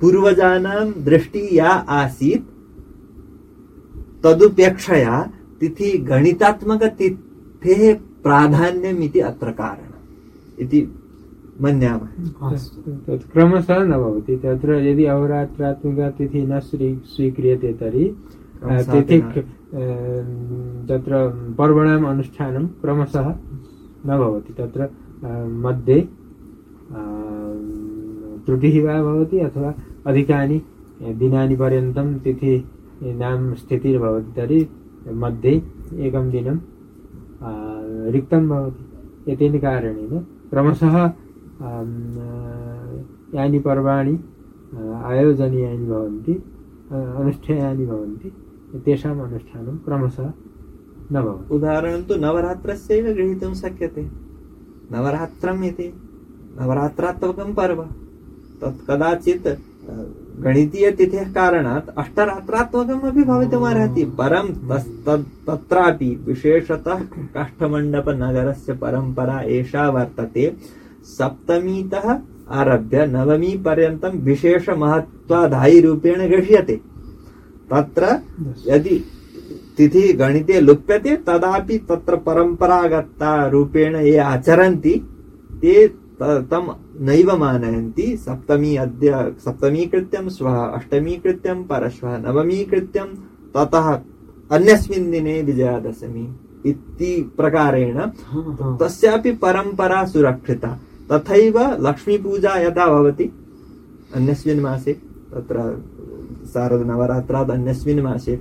पूर्वजानां दृष्टिः या आसीत् तदुपेक्षया तिथि गणितात्मकतिथेः प्राधान्यम् इति अत्र कारणम् इति मन्यामः तत् क्रमशः न भवति। तत्र यदि अहोरात्रात्मिका तिथिः न स्वी स्वीक्रियते तर्हि तिथि तत्र पर्वणाम् अनुष्ठानं क्रमशः न भवति। तत्र मध्ये त्रुटिः वा भवति अथवा अधिकानि दिनानि पर्यन्तं तिथिनां स्थितिर्भवति। तर्हि मध्ये एकं दिनं रिक्तं भवति। एतेन कारणेन क्रमशः यानि पर्वाणि आयोजनीयानि भवन्ति अनुष्ठेयानि भवन्ति। तेषाम् अनुष्ठानं क्रमशः न उदाहरणं तु नवरात्रस्यैव गृहीतुं शक्यते। नवरात्रम् इति नवरात्रात्मकं पर्व। तत् कदाचित् गणितीयतिथेः कारणात् अष्टरात्रात्मकम् अपि भवितुमर्हति परं तत्रापि विशेषतः काष्ठमण्डपनगरस्य परम्परा एषा वर्तते। सप्तमीतः आरभ्य नवमी पर्यन्तं विशेषमहत्त्वाधायिरूपेण गृह्यते। तत्र यदि तिथि गणिते लुप्यते तदापि तत्र परम्परागता रूपेण ये आचरन्ति ते त- तं नैव मानयन्ति सप्तमी अद्य सप्तमी कृत्यं श्वः अष्टमी कृत्यं परश्वः नवमी कृत्यं ततः अन्यस्मिन् दिने विजयादशमी इति प्रकारेण। तस्यापि परम्परा सुरक्षिता तथैव लक्ष्मीपूजा यदा भवति अन्यस्मिन् मासे तत्र शारदनवरात्रात् अन्यस्मिन् मासे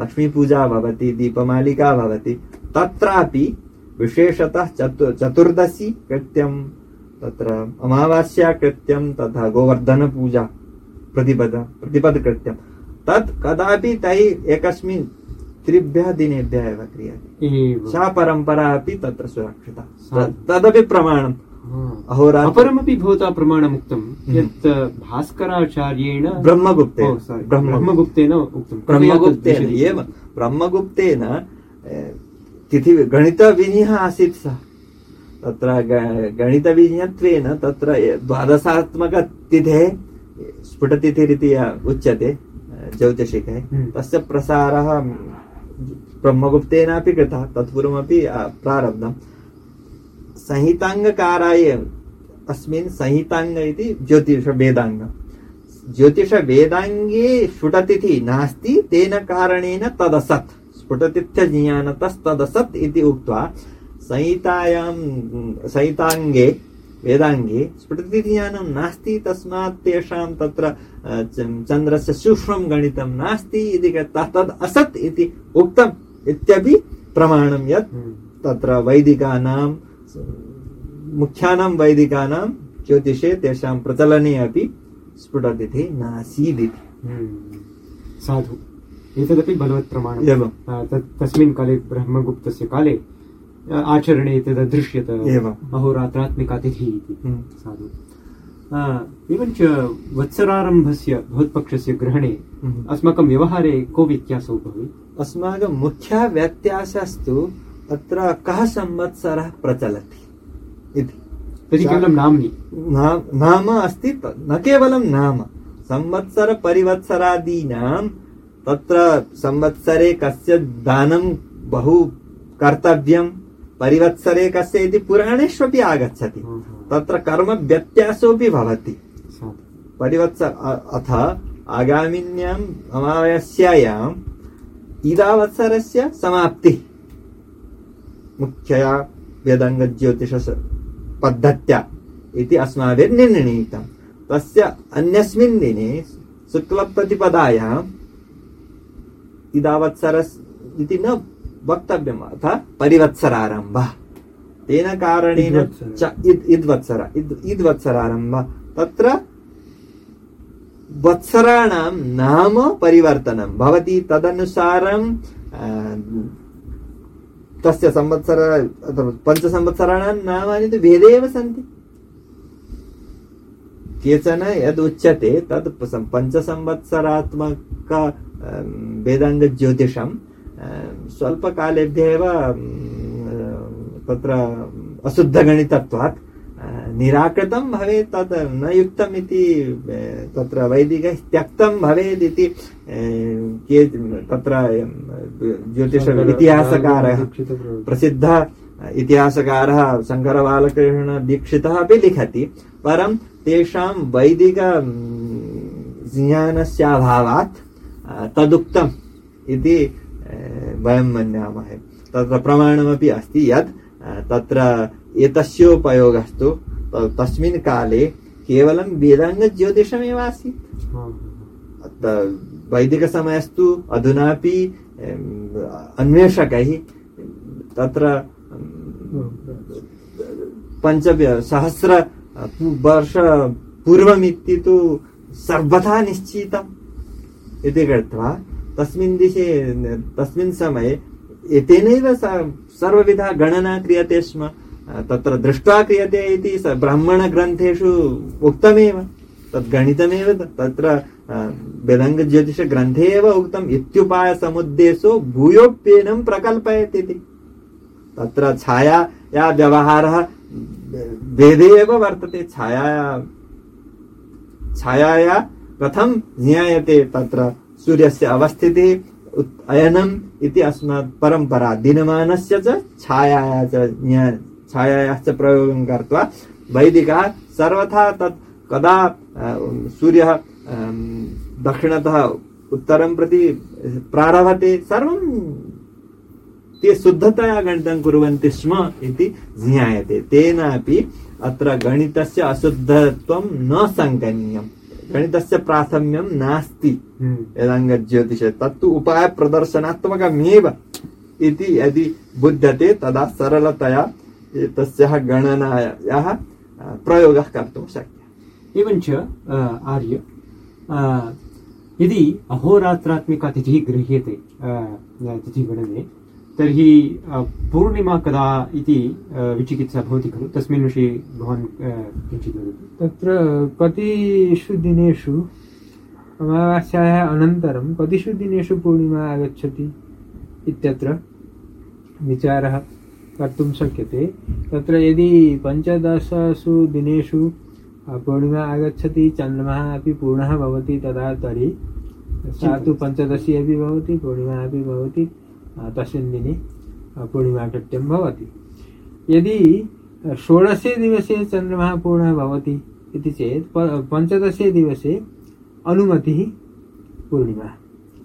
लक्ष्मीपूजा भवति दीपमालिका भवति। तत्रापि विशेषतः चतु चतुर्दशी कृत्यं तत्र अमावास्या कृत्यं तथा गोवर्धनपूजा प्रतिपद प्रतिपदकृत्यं। तत् कदापि तैः एकस्मिन् त्रिभ्यः दिनेभ्यः एव क्रियते। सा परम्परा अपि तत्र सुरक्षिता। तदपि प्रमाणम्। अपरमपि भवता प्रमाणमुक्तं यत् भास्कराचार्येण ब्रह्मगुप्ते ओ, sorry, ब्रह्मगुप्तेन उक्तं। ब्रह्मगुप्तेन एव ब्रह्मगुप्तेन तिथि गणितविधिः आसीत् सः। तत्र गणितविज्ञत्वेन तत्र द्वादशात्मकतिथेः स्फुटतिथिरिति उच्यते ज्योतिषिके। हम्म। तस्य प्रसारः ब्रह्मगुप्तेनापि कृतः तत्पूर्वमपि प्रारब्धम्। संहिताङ्गकाराय अस्मिन् संहिताङ्ग इति ज्योतिषवेदाङ्गम् ज्योतिषवेदाङ्गे स्फुटतिथि नास्ति तेन कारणेन तदसत् स्फुटतिथ्यज्ञानतस्तदसत् इति उक्त्वा संहितायां संहिताङ्गे वेदाङ्गे स्फुटतिथ्यज्ञानं नास्ति तस्मात् तेषां तत्र चन्द्रस्य सूक्ष्मं गणितं नास्ति इति कृत्वा तद् असत् इति उक्तम् इत्यपि प्रमाणं यत् हम्म। तत्र वैदिकानां मुख्यानां वैदिकानां ज्योतिषे तेषां प्रचलने अपि स्फुटतिथिः नासीदिति हम्म। साधु एतदपि बलवत् प्रमाणम् एवम् तस्मिन् काले ब्रह्मगुप्तस्य काले आचरणे तदृश्यत एवम्। अहोरात्रात्मिका तिथिः इति हम्म। साधु एवञ्च वत्सरारम्भस्य भवत्पक्षस्य ग्रहणे हम्म। अस्माकं व्यवहारे को व्यत्यासो भवेत् अस्माकं मुख्यः व्यत्यासस्तु अत्र कः संवत्सरः प्रचलति इति। तर्हि केवलं नाम्नि नाम नाम अस्ति न केवलं नाम। संवत्सर परिवत्सरादीनां तत्र संवत्सरे कस्य दानं बहु कर्तव्यं परिवत्सरे कस्य इति पुराणेष्वपि आगच्छति। तत्र कर्म व्यत्यासोऽपि भवति। परिवत्सर अ- अथ आगामिन्याम् अमावास्यायाम् इदावत्सरस्य समाप्तिः। मुख्यया वेदाङ्गज्योतिष पद्धत्या इति अस्माभिर्निर्णीतम् तस्य अन्यस्मिन् दिने शुक्लप्रतिपदायाम् इदावत्सरस् इति न वक्तव्यम् अथ परिवत्सरारम्भः। तेन कारणेन। च इद् इद्वत्सर इद् इद्वत्सरारम्भः। तत्र वत्सराणां नाम परिवर्तनं भवति तदनुसारं तस्य संवत्सर पञ्चसंवत्सराणां नामानि तु वेदे केचन यद् उच्यते तत् प- पञ्चसंवत्सरात्मक वेदाङ्गज्योतिषं स्वल्पकालेभ्यः एव तत्र अशुद्धगणितत्वात् निराकृतं भवेत् तत् न युक्तम् इति तत्र वैदिकैः त्यक्तं भवेत् इति के तत्र ज्योतिष इतिहासकारः प्रसिद्ध इतिहासकारः शङ्करबालकृष्ण दीक्षितः अपि लिखति परं तेषां वैदिक ज्ञानस्याभावात् तदुक्तम् इति वयं मन्यामहे। तत्र प्रमाणमपि अस्ति यत् तत्र एतस्योपयोगस्तु तस्मिन् काले केवलं वेदाङ्गज्योतिषमेव आसीत्। वैदिकसमयस्तु अधुनापि अन्वेषकैः तत्र पञ्च सहस्र वर्ष पूर्वमिति तु सर्वथा निश्चितम् इति कृत्वा तस्मिन् दिशे तस्मिन् समये एतेनैव सर्वविधा गणना क्रियते स्म। तत्र दृष्ट्वा क्रियते इति स- ब्राह्मणग्रन्थेषु उक्तमेव तद् गणितमेव तत्र वेदाङ्गज्योतिषग्रन्थे एव उक्तम्, इत्युपायसमुद्देशो भूयोप्येनं प्रकल्पयत् इति तत्र छायाया व्यवहारः, वेदे एव वर्तते छायाया छायाया कथं ज्ञायते तत्र सूर्यस्य अवस्थितिः अयनम् इति अस्मात् परम्परा, दिनमानस्य च छायाया च ज्ञा छायायाश्च प्रयोगं कृत्वा वैदिकाः सर्वथा तत् कदा सूर्यः दक्षिणतः उत्तरं प्रति प्रारभते सर्वं ते शुद्धतया गणितं कुर्वन्ति स्म इति ज्ञायते। तेनापि अत्र गणितस्य अशुद्धत्वं न सङ्कनीयम् गणितस्य प्राथम्यं नास्ति। वेदाङ्गज्योतिषे तत्तु उपायप्रदर्शनात्मकमेव इति यदि बुध्यते तदा सरलतया तस्याः गणनायाः प्रयोगः कर्तुं शक्यः। एवञ्च आर्य यदि अहोरात्रात्मिका तिथिः गृह्यते तिथिगणने तर्हि पूर्णिमा कदा इति विचिकित्सा भवति खलु? तस्मिन् विषये भवान् किञ्चित् वदतु। तत्र कतिषु दिनेषु अमावास्यायाः अनन्तरं कतिषु दिनेषु पूर्णिमा आगच्छति इत्यत्र विचारः। कर्तुं शक्यते। तत्र यदि पञ्चदशसु दिनेषु पूर्णिमा आगच्छति चन्द्रमः अपि पूर्णः भवति तदा तर्हि सा तु पञ्चदशी अपि भवति पूर्णिमा अपि भवति तस्मिन् दिने पूर्णिमाकृत्यं भवति। यदि षोडशे दिवसे चन्द्रमः पूर्णः भवति इति चेत् पञ्चदशे दिवसे अनुमतिः पूर्णिमा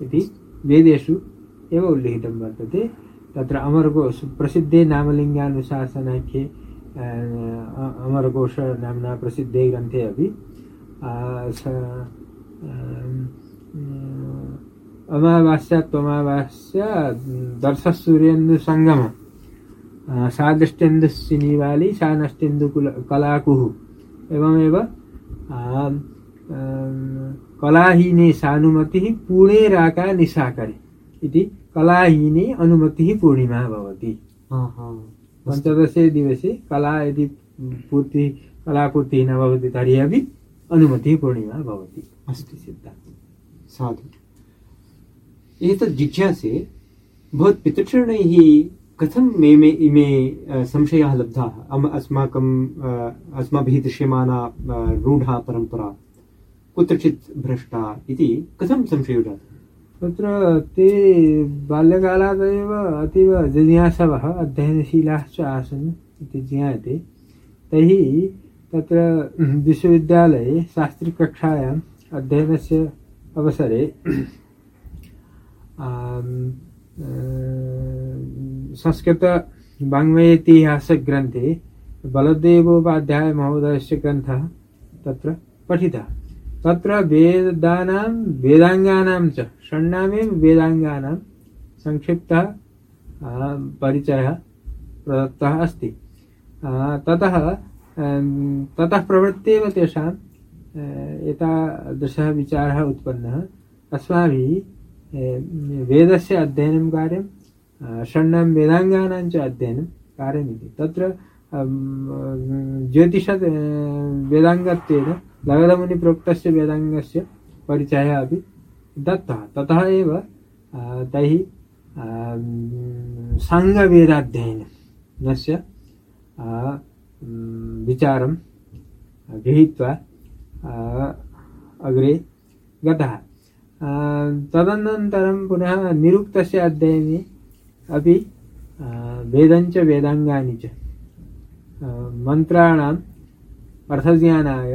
इति वेदेषु एव उल्लिखितं वर्तते। तत्र अमरकोश प्रसिद्धे नामलिङ्गानुशासनाख्ये अ, अ- अमरकोश नाम्ना प्रसिद्धे ग्रन्थे अपि अ, स अम, अ, अमावास्या त्वमावास्या दर्शसूर्यन्दुसङ्गम अ, सा दृष्टेन्दुशिनीवाली सा नष्टेन्दुकुल कलाकुः एवमेव अम, अम, कलाहीने सानुमतिः पूर्णेराका निशाकरे इति कलाहीने अनुमतिः पूर्णिमा भवति। पञ्चदशे दिवसे कला यदि पूर्तिः कलापूर्तिः न भवति तर्हि अपि अनुमतिः पूर्णिमा भवति अस्ति। सिद्धान्तः। साधु। एतत् जिज्ञासे भवत् पितृचरणैः कथं मे मे इमे अ, संशयाः लब्धाः? अम अस्माकं अस्माभिः दृश्यमाना रूढा परम्परा कुत्रचित् भ्रष्टा इति कथं संशयो जातः? तत्र ते बाल्यकालादेव अतीव जिज्ञासवः अध्ययनशीलाश्च आसन् इति ज्ञायते। तैः तत्र विश्वविद्यालये शास्त्रिकक्षायाम् अध्ययनस्य अवसरे संस्कृतवाङ्मयेतिहासग्रन्थे बलदेवोपाध्यायमहोदयस्य ग्रन्थः तत्र पठितः। तत्र वेदानां वेदाङ्गानां च षण्णामेव वेदाङ्गानां संक्षिप्तः परिचयः प्रदत्तः अस्ति। ततः ततः प्रवृत्त्येव तेषां अ, एतादृशः विचारः उत्पन्नः। अस्माभिः वेदस्य अध्ययनं कार्यं षण्णां वेदाङ्गानां च अध्ययनं कार्यमिति। तत्र ज्योतिष वेदाङ्गत्वेन लगधमुनिप्रोक्तस्य वेदाङ्गस्य परिचयः अपि दत्तः। ततः एव तैः साङ्गवेदाध्ययनस्य विचारं गृहीत्वा अग्रे गतः। तदनन्तरं पुनः निरुक्तस्य अध्ययने अपि वेदञ्च, वेदाङ्गानि च मन्त्राणाम्, अर्थज्ञानाय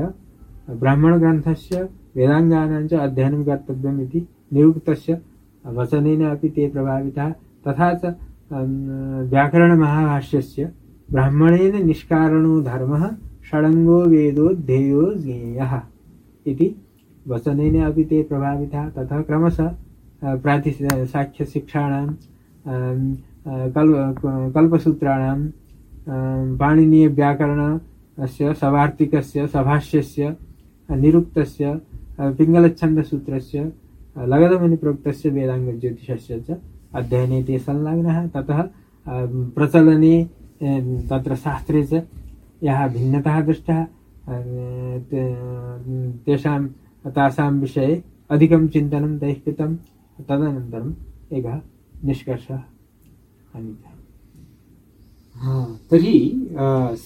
ब्राह्मणग्रन्थस्य वेदाङ्गानां च अध्ययनं कर्तव्यम् इति निरुक्तस्य वचनेन अपि ते प्रभाविताः, तथा च व्याकरणमहाभाष्यस्य ब्राह्मणेन निष्कारणो धर्मः षडङ्गो वेदो ध्येयो ज्ञेयः इति ते प्रभाविताः तथा क्रमशः प्राति साख्यशिक्षाणां कल् कल्पसूत्राणां पाणिनीयव्याकरणस्य, सवार्तिकस्य, सभाष्यस्य निरुक्तस्य अ, लगधमुनिप्रोक्तस्य वेदाङ्गज्योतिषस्य च अध्ययने ते संलग्नः। ततः प्रचलने तत्र शास्त्रे च यः भिन्नतः दृष्टः तेषां तासां विषये अधिकं चिन्तनं तैः कृतं। तदनन्तरम् एकः निष्कर्षः आनीतः। तर्हि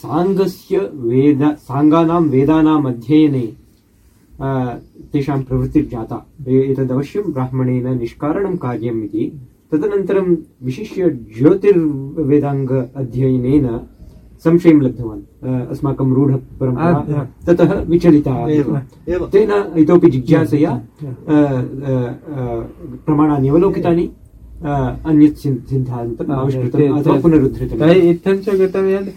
साङ्गस्य वेद साङ्गानां वेदानाम् अध्ययने तेषां प्रवृत्तिर्जाता एतदवश्यं ब्राह्मणेन निष्कारणं कार्यम् इति। तदनन्तरं विशिष्य ज्योतिर्वेदाङ्ग अध्ययनेन संशयं लब्धवान्। अस्माकं रूढपरम्परा ततः विचलिता। तेन इतोपि जिज्ञासया प्रमाणानि अवलोकितानि अन्यत् सिद्धान्तम् आविष्कृतम् अथवा पुनरुद्धृतम्। तैः इत्थं च कृतं यत्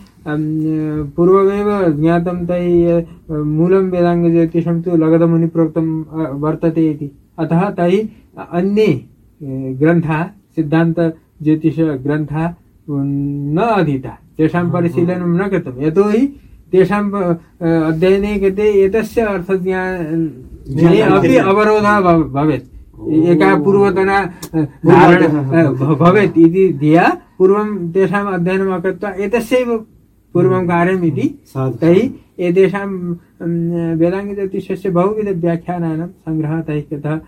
पूर्वमेव ज्ञातं तैः अ, मूलं वेदाङ्गज्योतिषं तु लगधमुनिप्रोक्तं अ, वर्तते इति। अतः तैः अन्ये अ, ग्रन्थाः सिद्धान्तज्योतिषग्रन्थाः न अधीताः। तेषां परिशीलनं न कृतं यतोहि तेषां अ, अध्ययने कृते एतस्य अर्थज्ञाने अपि अवरोधः भव- भवेत्। एका पूर्वतना अ, अ, भवेत् इति धिया पूर्वं तेषाम् अध्ययनम् अकृत्वा एतस्यैव पूर्वं कार्यम् इति साधु। तैः एतेषां वेदाङ्गज्योतिषस्य बहुविधव्याख्यानानां सङ्ग्रहः तैः कृतः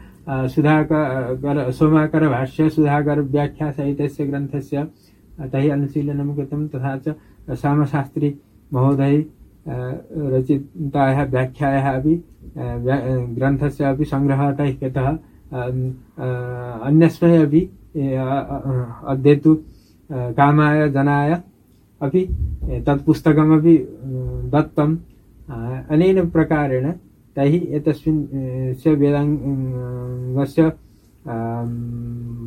सुधाकर सोमाकरभाष्य सुधाकरव्याख्यासहितस्य ग्रन्थस्य तैः अनुशीलनं कृतं तथा च सामशास्त्री महोदय रचितायाः व्याख्यायाः अपि ग्रन्थस्य अपि सङ्ग्रहः तैः कृतः अन्यस्मै अपि अध्येतु कामाय जनाय अपि तत् पुस्तकमपि दत्तम् अनेन प्रकारेण तैः एतस्मिन् स्य वेदाङ्गस्य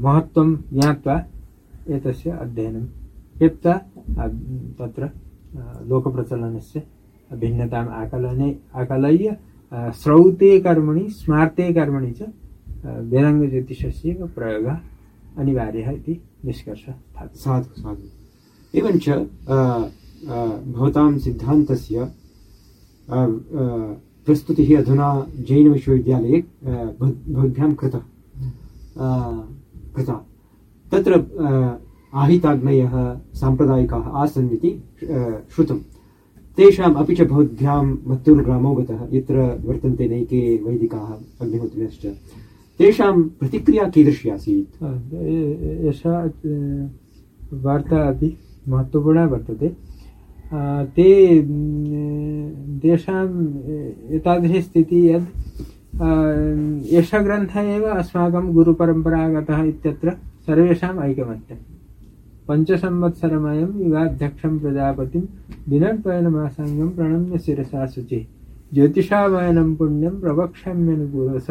महत्त्वं ज्ञात्वा एतस्य अध्ययनं कृत्वा तत्र लोकप्रचलनस्य भिन्नताम् आकलने, आकलय्य श्रौते कर्मणि, स्मार्ते कर्मणि च वेदाङ्गज्योतिषस्य प्रयोगः अनिवार्यः इति निष्कर्षः साधु साधु। एवञ्च भवतां सिद्धान्तस्य प्रस्तुतिः अधुना जैनविश्वविद्यालये भव- भवद्भ्यां कृतः। कृता। तत्र आहिताग्नयः साम्प्रदायिकाः आसन् इति श्रुतं तेषाम् अपि च भवद्भ्यां मत्तूरुग्रामो गतः, यत्र वर्तन्ते नैके वैदिकाः अग्निहोत्रिणश्च तेषां प्रतिक्रिया कीदृशी आसीत्? एषा वार्ता अपि महत्त्वपूर्णा वर्तते। ते तेषाम् एतादृशी स्थितिः अ, एषः ग्रन्थः एव अस्माकं गुरुपरम्परागतः इत्यत्र सर्वेषाम् ऐकमत्यम् पञ्चसंवत्सरमयं युगाध्यक्षं प्रजापतिं दिनद्वयनमासाङ्गं प्रणम्य शिरसा शुचिः। ज्योतिषावयनं पुण्यं प्रवक्ष्याम्यनुपूर्वस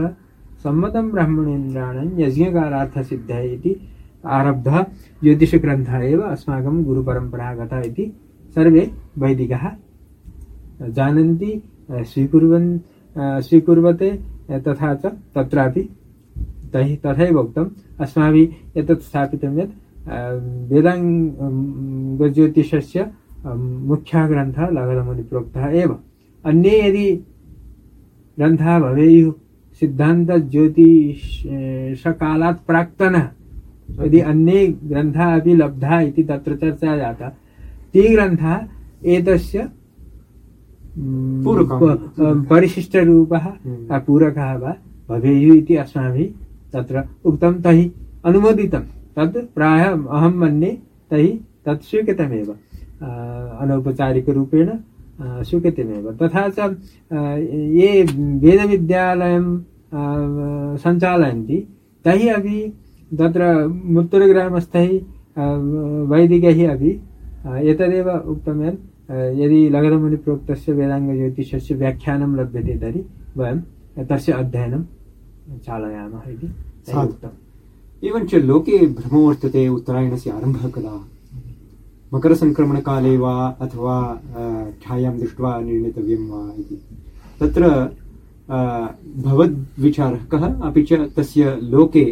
सम्मतं ब्राह्मणेन्द्राणां यज्ञकालार्थसिद्धः इति आरब्धः ज्योतिषग्रन्थः एव अस्माकं गुरुपरम्परागतः इति सर्वे वैदिकाः जानन्ति स्वीकुर्वन् स्वीकुर्वते तथा च तत्रापि तैः तथैव उक्तम्। अस्माभिः एतत् स्थापितं यत् वेदाङ्गज्योतिषस्य मुख्यः ग्रन्थः लघुमुनिप्रोक्तः एव। अन्ये यदि ग्रन्थाः भवेयुः सिद्धान्तज्योतिषकालात् प्राक्तनः यदि अन्ये ग्रन्थाः अपि लब्धाः इति तत्र चर्चा जाता। ते ग्रन्थाः एतस्य म्, पूरकः। प- परिशिष्टरूपः हम्म। पूरकः वा भवेयुः इति अस्माभिः तत्र उक्तं। तैः अनुमोदितं। तद् प्रायः अहं मन्ये तैः तत् स्वीकृतमेव। अनौपचारिकरूपेण स्वीकृतमेव। तथा च ये वेदविद्यालयं सञ्चालयन्ति तैः अपि तत्र मुत्तरग्रामस्थैः वैदिकैः अपि एतदेव उक्तं यत् यदि लघुमुनिप्रोक्तस्य वेदाङ्गज्योतिषस्य व्याख्यानं लभ्यते तर्हि वयं तस्य अध्ययनं चालयामः इति। उक्तम् एवञ्च लोके भ्रमो वर्तते उत्तरायणस्य आरम्भः कदा? मकरसङ्क्रमणकाले वा अथवा छायां दृष्ट्वा निर्णेतव्यं वा इति। तत्र भवद्विचारः कः? अपि च तस्य लोके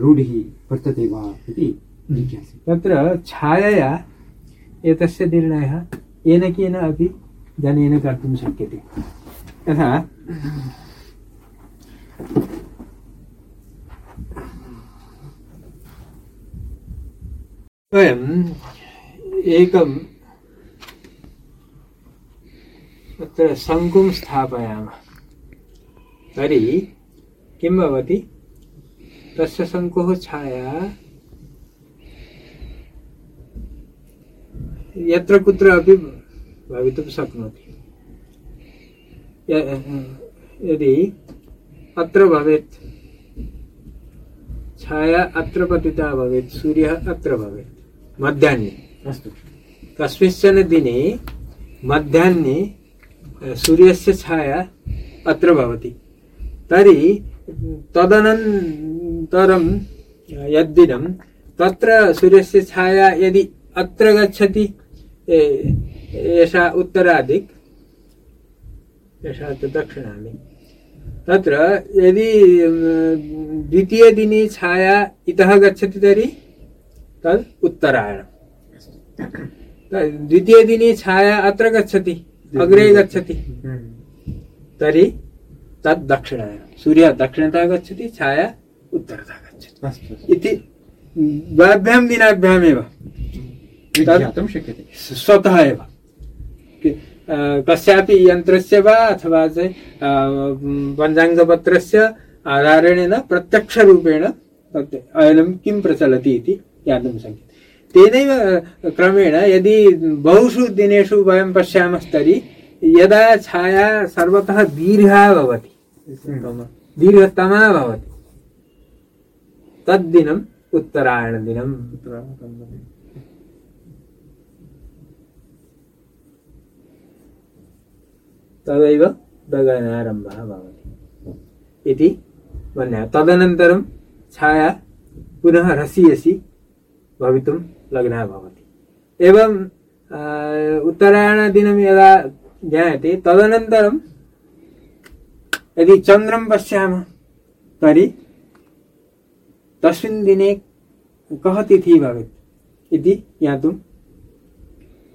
रूढिः वर्तते वा इति जिज्ञासे तत्र छायया एतस्य निर्णयः येन केन अपि जनेन कर्तुं शक्यते। यथा वयम् एकं तत्र शङ्कुं स्थापयामः। तर्हि किं भवति? तस्य शङ्कुः छाया। यत्र कुत्र अपि भवितुं शक्नोति। य- यदि अत्र भवेत् छाया अत्र पतिता भवेत् सूर्यः अत्र भवेत् मध्याह्ने। अस्तु। कस्मिंश्चन दिने मध्याह्ने सूर्यस्य छाया अत्र भवति। तर्हि तदनन्तरं अ, यद्दिनं तत्र सूर्यस्य छाया यदि अत्र गच्छति एषा उत्तरादिक् एषा तु दक्षिणादिक् तत्र यदि द्वितीयदिने छाया इतः गच्छति तर्हि तद् उत्तरायणम्। त- द्वितीयदिने छाया अत्र गच्छति अग्रे गच्छति तर्हि तद् दक्षिणायनं सूर्यः दक्षिणतः गच्छति छाया उत्तरतः गच्छति। इति द्वाभ्यां दिनाभ्यामेव शक्यते। स्वतः एव। कस्यापि यन्त्रस्य वा अथवा पञ्चाङ्गपत्रस्य आधारेण न प्रत्यक्षरूपेण तत् अयनं किं प्रचलति इति ज्ञातुं शक्यते। तेनैव क्रमेण यदि बहुषु दिनेषु वयं पश्यामस्तर्हि यदा छाया सर्वतः दीर्घा भवति। दीर्घतमा भवति। तद्दिनम् उत्तरायणदिनम्। तदैव गगनारम्भः भवति। इति मन्यः। तदनन्तरं छाया पुनः रसियसि भवितुं लग्ना भवति। एवं उत्तरायणदिनं यदा ज्ञायते, तदनन्तरं यदि चन्द्रं पश्यामः तर्हि तस्मिन् दिने कः तिथिः भवेत् इति ज्ञातुं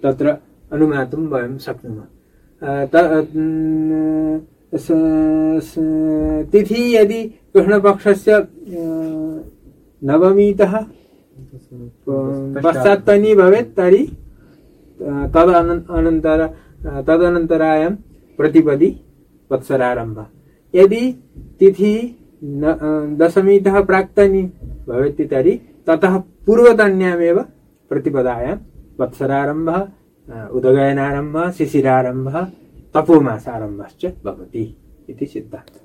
तत्र अनुमातुं वयं शक्नुमः। तिथिः यदि कृष्णपक्षस्य नवमीतः पश्चात्तनी भवेत् तर्हि तद् अनन्- अनन्तर तदनन्तरायं प्रतिपदि वत्सरारम्भः। यदि तिथिः दशमीतः प्राक्तनी भवति तर्हि ततः पूर्वतन्यामेव प्रतिपदायां वत्सरारम्भः उदगयनारम्भः शिशिरारम्भः तपोमासारम्भश्च भवति इति सिद्धान्तः।